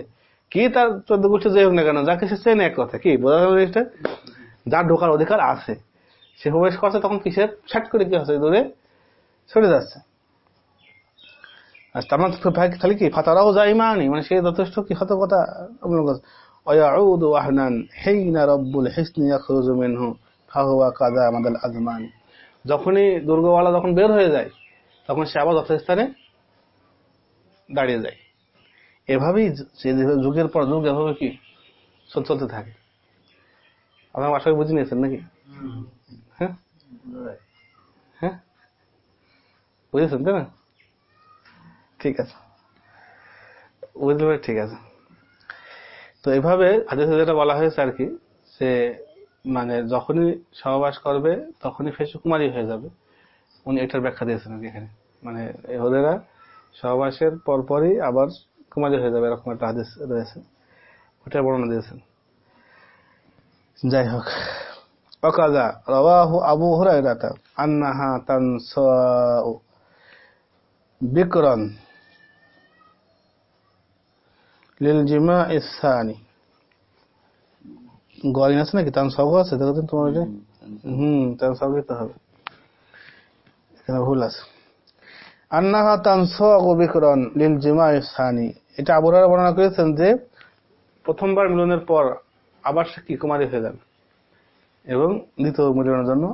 কি তার চোদ্দ গোষ্ঠী যাই হোক না কেন, যাকে সে চেনে এক কথা, কি বোঝা গেল জিনিসটা যার ঢোকার অধিকার আছে। সে প্রবেশ করছে তখন কিসের? ছাট করে কি হচ্ছে? দূরে সরে যাচ্ছে। আর তার মানে তো ভাই খালি কি ফাতারাও যায় মানি মানে সে যথেষ্ট কি সতর্কতা অবলম্বন করছে ويعود وهنا حين رب الحسن يخرج منه فهو قضى مدى الأزمان যখনই দুর্গওয়ালা যখন বের হয়ে যায় তখন সে আবার যথাস্থানে দাঁড়িয়ে যায় এভাবেই যে যেভাবে যুগের পর যুগ এভাবে কি চল- চলতে থাকে আপনার আশা করি বুঝে নিয়েছেন নাকি হ্যাঁ হ্যাঁ বুঝেছেন তাই না ঠিক আছে। বুঝতে পারি ঠিক আছে। তো এভাবে হাদিসে যেটা বলা হয়েছে আর কি সে মানে যখনই সহবাস করবে, তখনই ফেসুকুমারী হয়ে যাবে। উনি এটার ব্যাখ্যা দিয়েছেন এখানে। মানে ওদেরা সহবাসের পরপরই আবার কুমারী হয়ে যাবে এরকম একটা হাদিস রয়েছে। ওটা বর্ণনা দিয়েছেন। যাই হোক। অকাজা রওয়াহ আবু হুরায়রাতা আন্নাহা তানসা বিকরণ লিলজিমা ইসানি গলিন আছে নাকি? তান সব আছে? দেখো তোমার যে। হুম তান সব দিতে হবে। এখানে ভুল আছে। আন্নাহা তান সগু বিকরণ ইসানি এটা আবুরার বর্ণনা করেছেন যে প্রথমবার মিলনের পর আবার সে কি কুমারী হয়ে যাবে? এবং দ্বিতীয় মিলনের জন্য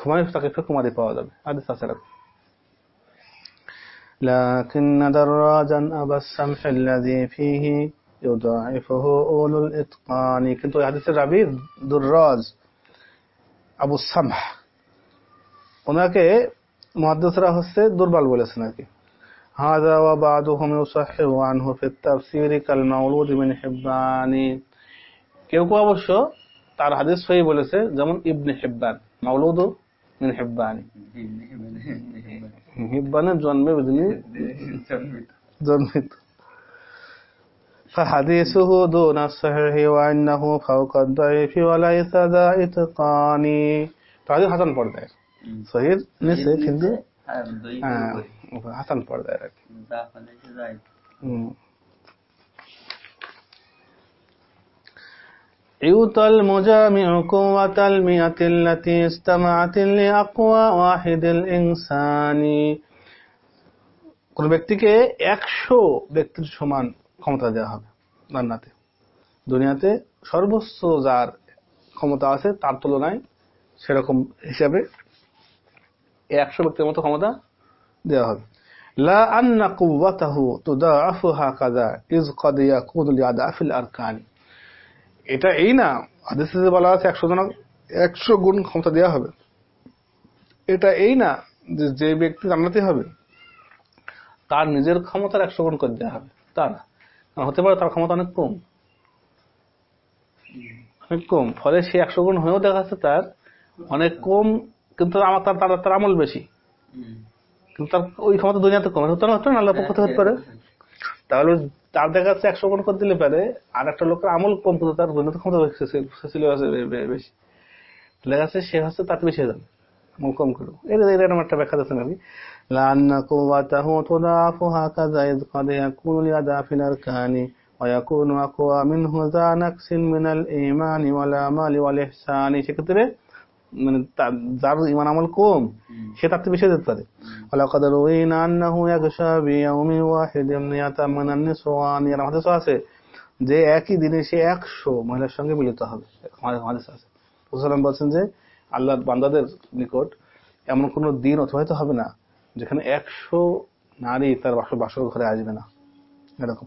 সময় তাকে কুমারী পাওয়া যাবে। আদেশ আছে রাখুন لكن دراجا أبا السمح الذي فيه يضاعفه أولو الإتقان কিন্তু এই হাদিসের রাবি দুর্রাজ আবু সামহ ওনাকে মহাদ্দেশরা হচ্ছে দুর্বল বলেছেন আর কি هذا وبعضهم يصحح عنه في التفسير كالمولود من حبان কেউ কেউ অবশ্য তার হাদিস সহি বলেছে যেমন ইবনে হিব্বান মাউলুদ من حباني حباني جنبه بدني جنبه فحديثه دون الصحيح وأنه فوق الضعيف وليس ذا إتقان तो आदमी हसन पड़ता है सही नहीं सही फिर भी हसन पड़ता है يؤتى المجامع قوة المئة التي استمعت لأقوى واحد الإنسان কোন ব্যক্তিকে একশো ব্যক্তির সমান ক্ষমতা দেওয়া হবে জান্নাতে দুনিয়াতে সর্বোচ্চ যার ক্ষমতা আছে তার তুলনায় সেরকম হিসাবে একশো ব্যক্তির মতো ক্ষমতা দেওয়া হবে লা আন্না কুওয়াতাহু তুদাআফু হাকাযা ইজ ক্বাদ ইয়াকুনু লিআদাফিল আরকান এটা এই না। যে বলা আছে 100 জন 100 গুণ ক্ষমতা দেওয়া হবে। এটা এই না যে যে ব্যক্তি জান্নাতি হবে তার নিজের ক্ষমতার 100 গুণ করে দেওয়া হবে। তা না। হতে পারে তার ক্ষমতা অনেক কম। অনেক কম। ফলে সে 100 গুণ হয়েও দেখা যাচ্ছে তার অনেক কম কিন্তু আমার তার তার তার আমল বেশি। কিন্তু তার ওই ক্ষমতা দুনিয়াতে কম। হতো না হতো না আল্লাহ পক্ষ হতে পারে। তাহলে তার দেখা যাচ্ছে একশো গুণ করে দিলে পারে আর একটা লোকের আমল কম কিন্তু তার দুনিয়াতে ক্ষমতা বেশি ছিল- ছিল আছে বে- বে- বেশি দেখা যাচ্ছে সে হচ্ছে তাতে বেশি হয়ে যাবে আমল কম করো এটা এরকম একটা ব্যাখ্যা দিচ্ছেন আমি لأن قوته تضاعف هكذا إذ قد يكون لأضعاف الأركان ويكون أقوى منه ذا نقص من الإيمان والأعمال والإحسان সেক্ষেত্রে মানে যার ইমান আমল কম সে তার বেশি যেতে পারে। আছে যে একই দিনে সে একশো মহিলার সঙ্গে মিলিত হবে। আছে। সালাম বলছেন যে আল্লাহ বান্দাদের নিকট এমন কোন দিন অতিবাহিত হবে না যেখানে একশো নারী তার বাসর বাসর ঘরে আসবে না। এরকম।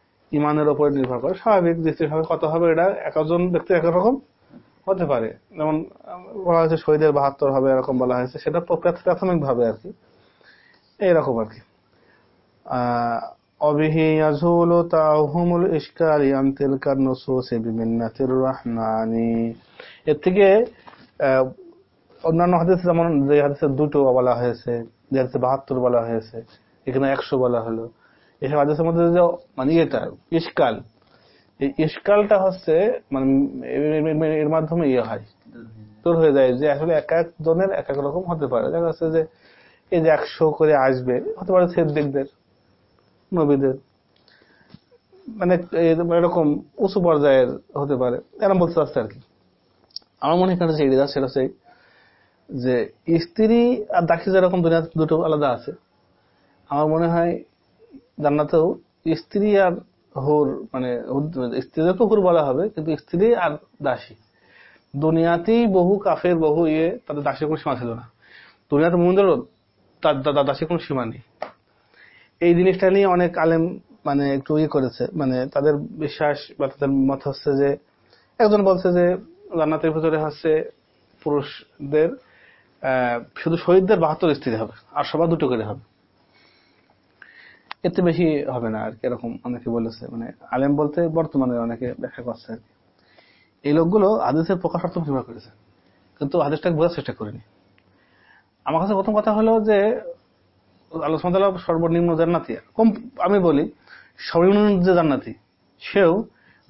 ইমানের উপর নির্ভর করে। স্বাভাবিক যে স্ত্রীর কত হবে, এটা একজন ব্যক্তি এক রকম হতে পারে। যেমন, বলা হয়েছে শহীদের বাহাত্তর হবে এরকম বলা হয়েছে, সেটা প্রাথমিক ভাবে আর কি। এইরকম আর কি। এর থেকে অন্যান্য হাদিস যেমন, যে দুটো বলা হয়েছে, যে বাহাত্তর বলা হয়েছে, এখানে একশো বলা হলো। এসব হাদিসের মধ্যে যে মানে ইয়েটা ইস্কাল এই ইস্কালটা হচ্ছে মানে এর- মাধ্যমে ইয়ে হয়। দূর হয়ে যায় যে আসলে এক এক জনের এক এক রকম হতে পারে। দেখা যাচ্ছে যে এই যে একশো করে আসবে, হতে পারে সেদ্দিকদের নবীদের। মানে এরকম উঁচু পর্যায়ের হতে পারে। এরকম বলতে চাচ্ছে আর কি। আমার মনে হয় যে সেটা হচ্ছে যে স্ত্রী আর দাখি যেরকম দুনিয়া দুটো আলাদা আছে। আমার মনে হয় জান্নাতেও স্ত্রী আর হুর মানে হুদ- স্ত্রীদেরকে হুর বলা হবে, কিন্তু স্ত্রী আর দাসী। দুনিয়াতেই বহু কাফের, বহু ইয়ে তাদের দাসের কোনো সীমা ছিল না। দুনিয়াতে মোহাম্মদেরও তার দাসের কোনো সীমা নেই। এই জিনিসটা নিয়ে অনেক আলেম মানে একটু ইয়ে করেছে মানে তাদের বিশ্বাস বা তাদের মত হচ্ছে যে, একজন বলছে যে, জান্নাতের ভিতরে হচ্ছে পুরুষদের শুধু শহীদদের বাহাত্তর স্ত্রী হবে, আর সবার দুটো করে হবে। এতে বেশি হবে না আর কি, এরকম অনেকে বলেছে। মানে আলেম বলতে বর্তমানে অনেকে ব্যাখ্যা করছে আর কি। এই লোকগুলো হাদিসের প্রকাশার্থ ব্যবহার করেছে, কিন্তু হাদিসটাকে বোঝার চেষ্টা করেনি। আমার কাছে প্রথম কথা হলো যে আলোচনা সর্বনিম্ন জান্নাতি। কম, আমি বলি, সর্বনিম্ন যে জান্নাতি, সেও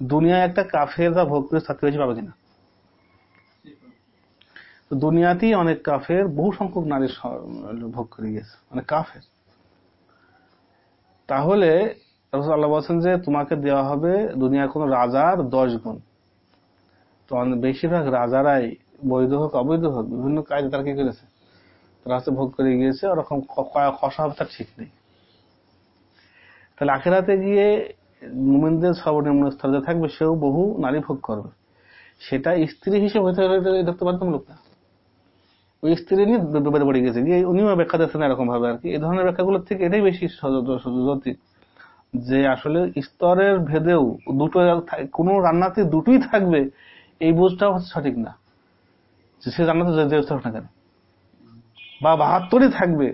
দুনিয়ায় একটা কাফের বা ভোগ করে বেশি পাবে কিনা? দুনিয়াতেই অনেক কাফের বহু সংখ্যক নারীর ভোগ করে গিয়েছে মানে কাফের। তাহলে আল্লাহ বলছেন যে তোমাকে দেওয়া হবে দুনিয়ার কোন রাজার দশ গুণ। তো বেশিরভাগ রাজারাই বৈধ হোক, অবৈধ হোক, বিভিন্ন কাজে তারা কি করেছে? তারা হচ্ছে ভোগ করে গিয়েছে, ওরকম ক- কয়া খসা তার ঠিক নেই। তাহলে আখেরাতে গিয়ে মুমিনদের সর্বনিম্ন স্তরে থাকবে, সেও বহু নারী ভোগ করবে। সেটা স্ত্রী হিসেবে হতে হলে এটা- তো বাধ্যতামূলক ওই স্ত্রী নিয়ে ডুবে পড়ে গেছে। গিয়ে উনিও ব্যাখ্যা দিচ্ছেন এরকম ভাবে আর কি। এই ধরনের ব্যাখ্যাগুলোর থেকে এটাই বেশি সযতি যে আসলে স্তরের ভেদেও দুটো কোনো রান্নাতে দুটোই থাকবে, এই বুঝটাও সঠিক না। সে রান্নাতে যে স্তর না কেন। বা বাহাত্তরই থাকবে,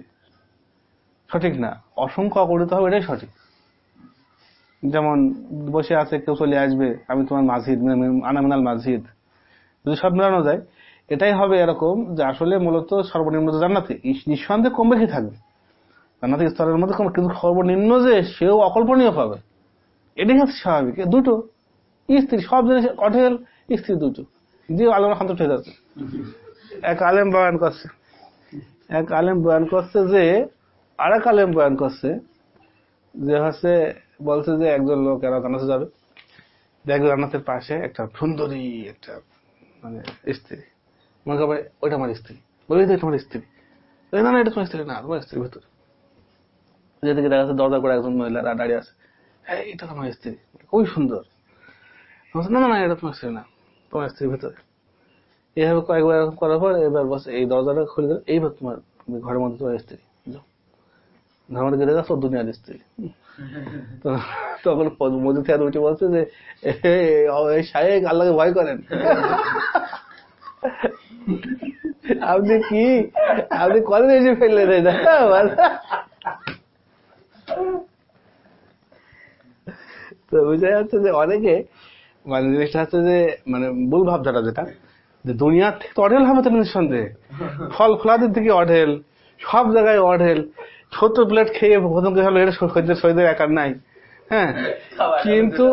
সঠিক না। অসংখ্য অগণিত হবে, এটাই সঠিক। যেমন বসে আছে, কেউ চলে আসবে, আমি তোমার মাঝিদ আনামিনাল মাঝিদ। যদি সব মেলানো যায় এটাই হবে এরকম যে আসলে মূলত সর্বনিম্ন যে জান্নাতে নিঃসন্দেহে কম বেশি থাকবে। জান্নাতে স্তরের মধ্যে কম কিন্তু সর্বনিম্ন যে সেও অকল্পনীয় পাবে। এটাই হচ্ছে স্বাভাবিক। দুটো। স্ত্রী, সব জিনিস অঢেল, স্ত্রী দুটো। দিয়ে আলম সন্তুষ্ট হয়ে যাচ্ছে। এক আলেম বয়ান করছে। এক আলেম বয়ান করছে যে আর এক আলেম বয়ান করছে যে হচ্ছে, বলছে যে একজন লোক এরা জানাতে যাবে। দেখবে জান্নাতের পাশে একটা সুন্দরী একটা মানে স্ত্রী। মনে করবে ওইটা আমার স্ত্রী। বলে এটা তোমার স্ত্রী। না না, এটা তোমার স্ত্রী না, তোমার স্ত্রীর ভেতরে। যেদিকে দেখা যাচ্ছে দরজা করে একজন মহিলা দাঁড়িয়ে আছে। হ্যাঁ এটা তোমার স্ত্রী। খুবই সুন্দর। না না না, এটা তোমার স্ত্রী না, তোমার স্ত্রীর ভেতরে। এইভাবে কয়েকবার করার পর এবার বসে, এই দরজাটা খুলে দিল। এইবার তোমার ঘরের মধ্যে তোমার স্ত্রী। মধ্যে গেলে দেখো দুনিয়ার স্ত্রী। তখন মজুদ থেকে উঠে বলছে যে শাহেক আল্লাহকে ভয় করেন। আপনি কি? আপনি কলেজ এসে ফেললেন এটা? তো বুঝা যাচ্ছে যে অনেকে মানে জিনিসটা হচ্ছে যে মানে ভুল ভাবধারা যেটা যে দুনিয়ার থেকে তো অঢেল হবে তো নিঃসন্দেহে ফল ফলাদের থেকে অঢেল সব জায়গায় অঢেল। ছোট প্লেট খেয়ে প্রথম কে হলো এটা সহ্য সহ্য একার নাই। হ্যাঁ? কিন্তু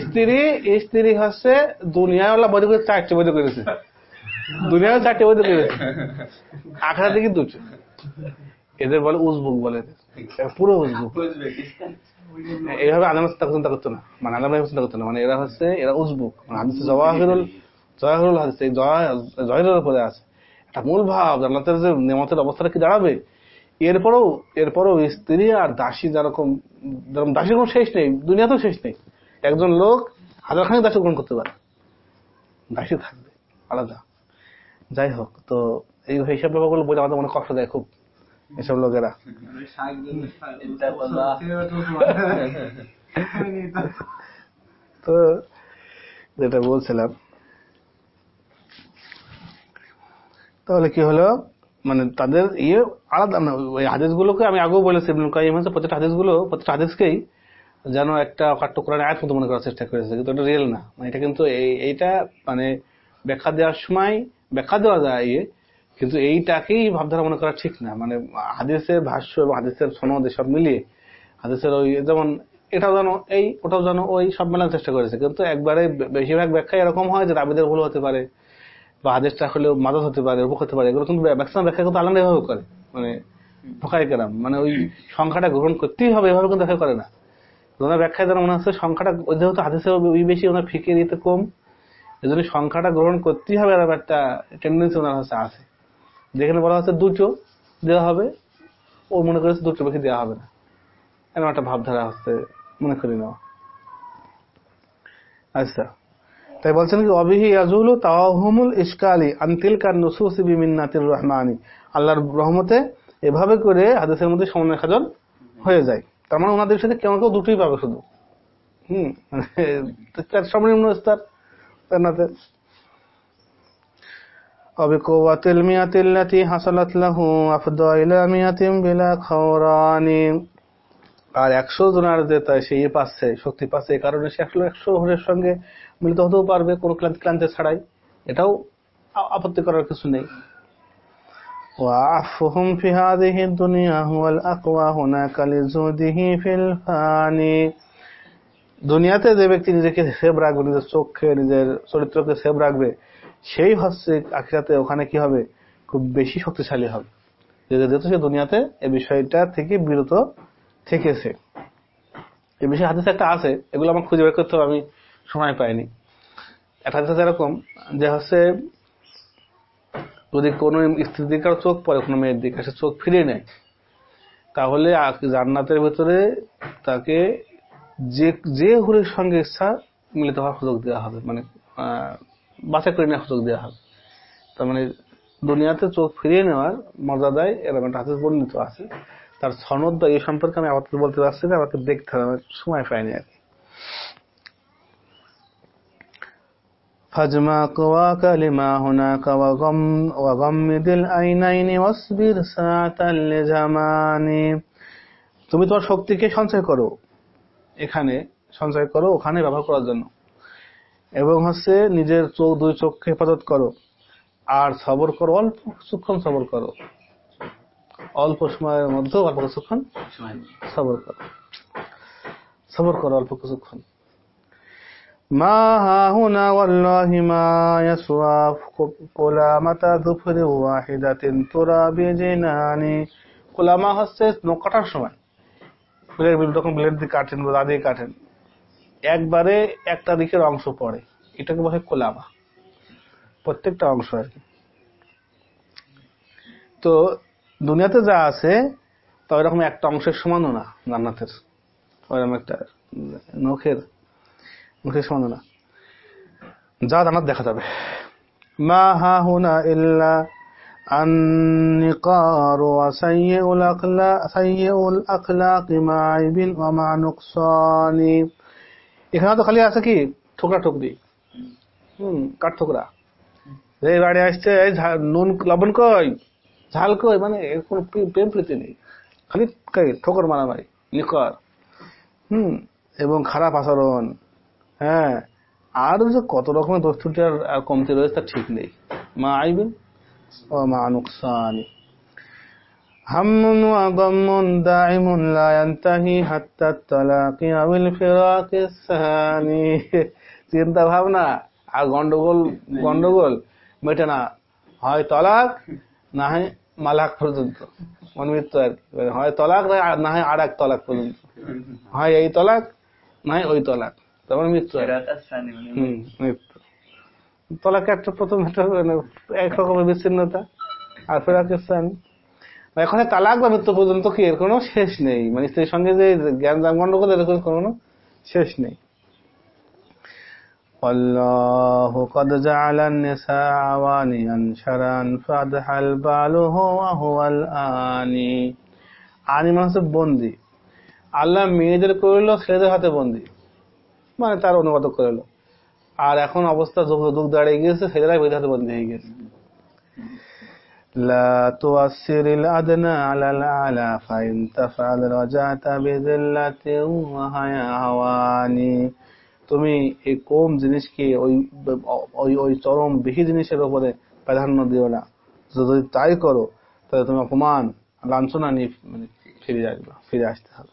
স্ত্রী স্ত্রী হচ্ছে দুনিয়াওয়ালা বৈধ করে চারটে বৈধ করেছে। দুনিয়াও চারটে বৈধ করেছে আখড়া থেকে দুটো এদের বলে উজবুক বলে। পুরো উজবুক। এইভাবে আলামা চিন্তা করতো না? মানে আলামা চিন্তা করতো না? মানে এরা হচ্ছে, এরা উজবুক। মানে হাদিসে জওয়াহিরুল জওয়াহিরুল হাদিস, এই জওয়াহিরের উপরে আছে। একটা মূল ভাব, জান্নাতের যে নেমতের অবস্থাটা কি দাঁড়াবে, এরপরেও এরপরেও স্ত্রী আর দাসী যেরকম যেরকম দাসীর কোনো শেষ নেই, দুনিয়াতেও শেষ নেই। একজন লোক হাজার খানিক দাসী গ্রহণ করতে পারে। দাসী থাকবে, আলাদা। যাই হোক তো এই হিসাব ব্যাপারগুলো বলে আমাদের মনে কষ্ট দেয় খুব, এসব লোকেরা। তো যেটা বলছিলাম, তাহলে কি হলো? মানে তাদের ইয়ে আলাদা না, ওই হাদিসগুলোকে আমি আগেও বলেছি প্রত্যেকটা হাদিসগুলো প্রত্যেকটা হাদিসকেই যেন একটা কাট্ট কোরআন আয়াত মতো মনে করার চেষ্টা করেছে, কিন্তু এটা রিয়েল না। মানে এটা কিন্তু এই- এইটা মানে ব্যাখ্যা দেওয়ার সময় ব্যাখ্যা দেওয়া যায় ইয়ে কিন্তু এইটাকেই ভাবধারা মনে করা ঠিক না। মানে হাদিসের ভাষ্য এবং হাদিসের সনদ এসব মিলিয়ে হাদিসের ওই যেমন এটাও জানো এই, ওটাও জানো ওই সব মেলার চেষ্টা করেছে। কিন্তু একবারে বেশিরভাগ ব্যাখ্যা এরকম হয় যে রাবিদের ভুল হতে পারে বা হাদিসটা হলেও মাদত হতে পারে রূপক হতে পারে। এগুলো কিন্তু ম্যাক্সিমাম ব্যাখ্যা কিন্তু আলাদা এভাবে করে। মানে ঢোকাই কেরাম। মানে ওই সংখ্যাটা গ্রহণ করতেই হবে, এভাবে কিন্তু ব্যাখ্যা করে না। ওনার ব্যাখ্যায় যেন মনে হচ্ছে সংখ্যাটা যেহেতু হাদিসে ওই বেশি, ওনার ফিকে দিতে কম এই জন্য সংখ্যাটা গ্রহণ করতেই হবে, এরকম একটা টেন্ডেন্সি ওনার কাছে আছে। যেখানে বলা হচ্ছে দুটো দেওয়া হবে, ও মনে করেছে দুটো বেশি দেওয়া হবে না। এরকম একটা ভাবধারা হচ্ছে মনে করি নেওয়া আচ্ছা তাই বলছেন কি, অবিহি ইয়াজুলু তাওয়াহুমুল ইসকালি আনতিল কার নুসুসি বিমিন্নাতির রহমানি। আল্লাহর রহমতে এভাবে করে হাদিসের মধ্যে সমন্বয় খাজন হয়ে যায়। তার মানে ওনাদের সাথে কেউ কেউ দুটোই পাবে শুধু। হুম মানে সর্বনিম্ন স্তর জান্নাতে وبقوة المئة التي حصلت له أفضى إلى مئة بلا خوران আর একশো জনের যে তাই সে ইয়ে পাচ্ছে শক্তি পাচ্ছে এই কারণে সে আসলে একশো হরের সঙ্গে মিলিত হতেও পারবে কোনো ক্লান্তি ক্লান্তি ছাড়াই এটাও আ- আপত্তি করার কিছু নেই وعفهم في هذه الدنيا هو الأقوى هناك لزهده في الفاني দুনিয়াতে যে ব্যক্তি নিজেকে সেভ রাখবে, নিজের চোখে, নিজের চরিত্রকে সেভ রাখবে, সেই হচ্ছে আখিরাতে ওখানে কি হবে? খুব বেশি শক্তিশালী হবে। যেহেতু সে দুনিয়াতে এই বিষয়টা থেকে বিরত থেকেছে। এই বিষয়ে হাদিস একটা আছে, এগুলো আমার খুঁজে বের করতে আমি সময় পাইনি। একটা হাদিস এরকম যে হচ্ছে, যদি কোনো স্ত্রীর দিকে কারও চোখ পড়ে, কোনো মেয়ের দিকে, সে চোখ ফিরিয়ে নেয়, তাহলে জান্নাতের ভেতরে তাকে যে যে হুরের সঙ্গে ইচ্ছা মিলিত হওয়ার সুযোগ দেওয়া হবে মানে আহ, বাছাই করে নেওয়ার সুযোগ দেওয়া হবে তার মানে দুনিয়াতে চোখ ফিরিয়ে নেওয়ার মর্যাদায় এরকম একটা হাতে বর্ণিত আছে তার সনদ বা এই সম্পর্কে আমি আপাতত বলতে পারছি না আমাকে দেখতে হবে আমার সময় পাইনি আর কি فاجمع قواك لما هناك وغم وغمد العينين واصبر ساعة لزماني তুমি তোমার শক্তিকে সঞ্চয় করো এখানে সঞ্চয় করো ওখানে ব্যবহার করার জন্য। এবং হচ্ছে নিজের চোখ দুই চোখকে হেফাজত করো। আর সবর করো অল্প কিছুক্ষণ সবর করো। অল্প সময়ের মধ্যে অল্প কিছুক্ষণ সবর করো। সবর করো অল্প কিছুক্ষণ। মা ওয়াল্লাহি মা ইয়াসওয়া কুলামাতা যুফরি ওয়াহিদাতিন তুরাবি জিনানি কুলামা হচ্ছে নৌকাটার সময়। ব্লেড বিভিন্ন রকম ব্লেড দিয়ে কাটেন বা দা দিয়ে কাটেন। একবারে একটা দিকের অংশ পড়ে। এটাকে বলে কোলামা। প্রত্যেকটা অংশ আর কি। তো দুনিয়াতে যা আছে, তা ওইরকম একটা অংশের সমানও না জান্নাতের। ওইরকম একটা নখের নখের সমানও না। যা জান্নাত দেখা যাবে। মা হা হুনা ইল্লা النقار وسيء الأخلاق سيء الأخلاق مع عيب ومع نقصان এখানে তো খালি আছে কি ঠোকরা ঠোকরি হুম কাঠ ঠোকরা এই বাড়ি আসছে এই ঝা- নুন লবণ কই ঝাল কই মানে এর কোনো প্রে- প্রেম প্রীতি নেই খালি কই ঠোকর মারামারি নিকর হুম এবং খারাপ আচরণ হ্যাঁ আর যে কত রকমের দোষ ত্রুটি আর আর কমতি রয়েছে তার ঠিক নেই মা আইবেন ও মা নুকসানি هم وغم دائم لا ينتهي حتى التلاقي أو الفراق الثاني [laughs] চিন্তা ভাবনা আর গন্ডগোল গন্ডগোল মেটে না হয় তলাক না হয় মালাক পর্যন্ত মনমৃত্যু আর কি মানে হয় তলাক না হয়- না হয় আর এক তলাক পর্যন্ত হয় এই তলাক না হয় ওই তলাক তারপর মৃত্যু আর কি। ফেরাত আসসানি মানে হুম, মৃত্যু তলাক একটা প্রথম একটা মানে এক রকমের বিচ্ছিন্নতা আর ফেরাকিস্তান এখন তালাক বা মৃত্যু পর্যন্ত কি এর কোনো শেষ নেই মানে স্ত্রীর সঙ্গে যে জ্ঞান জাম গন্ডগোল এরকম কোনো শেষ নেই والله قد جعل النساء عوانيا شرعا فادح الباله وهو الآني আনি মানে হচ্ছে বন্দি আল্লাহ মেয়েদের করলো ছেলেদের হাতে বন্দি মানে তার অনুবাদ করলো আর এখন অবস্থা যুগ যুগ দাঁড়িয়ে গিয়েছে ছেলেরাই মেয়েদের হাতে বন্দি হয়ে গেছে لا تؤثر الأدنى على الأعلى فإن تفعل رجعت بذلة وهيهواني তুমি এই কম জিনিসকে ওই ওই ওই চরম বেশি জিনিসের উপরে প্রাধান্য দিও না যদি তাই করো তাহলে তুমি অপমান লাঞ্ছনা নিয়ে মানে ফিরে আসবে ফিরে আসতে হবে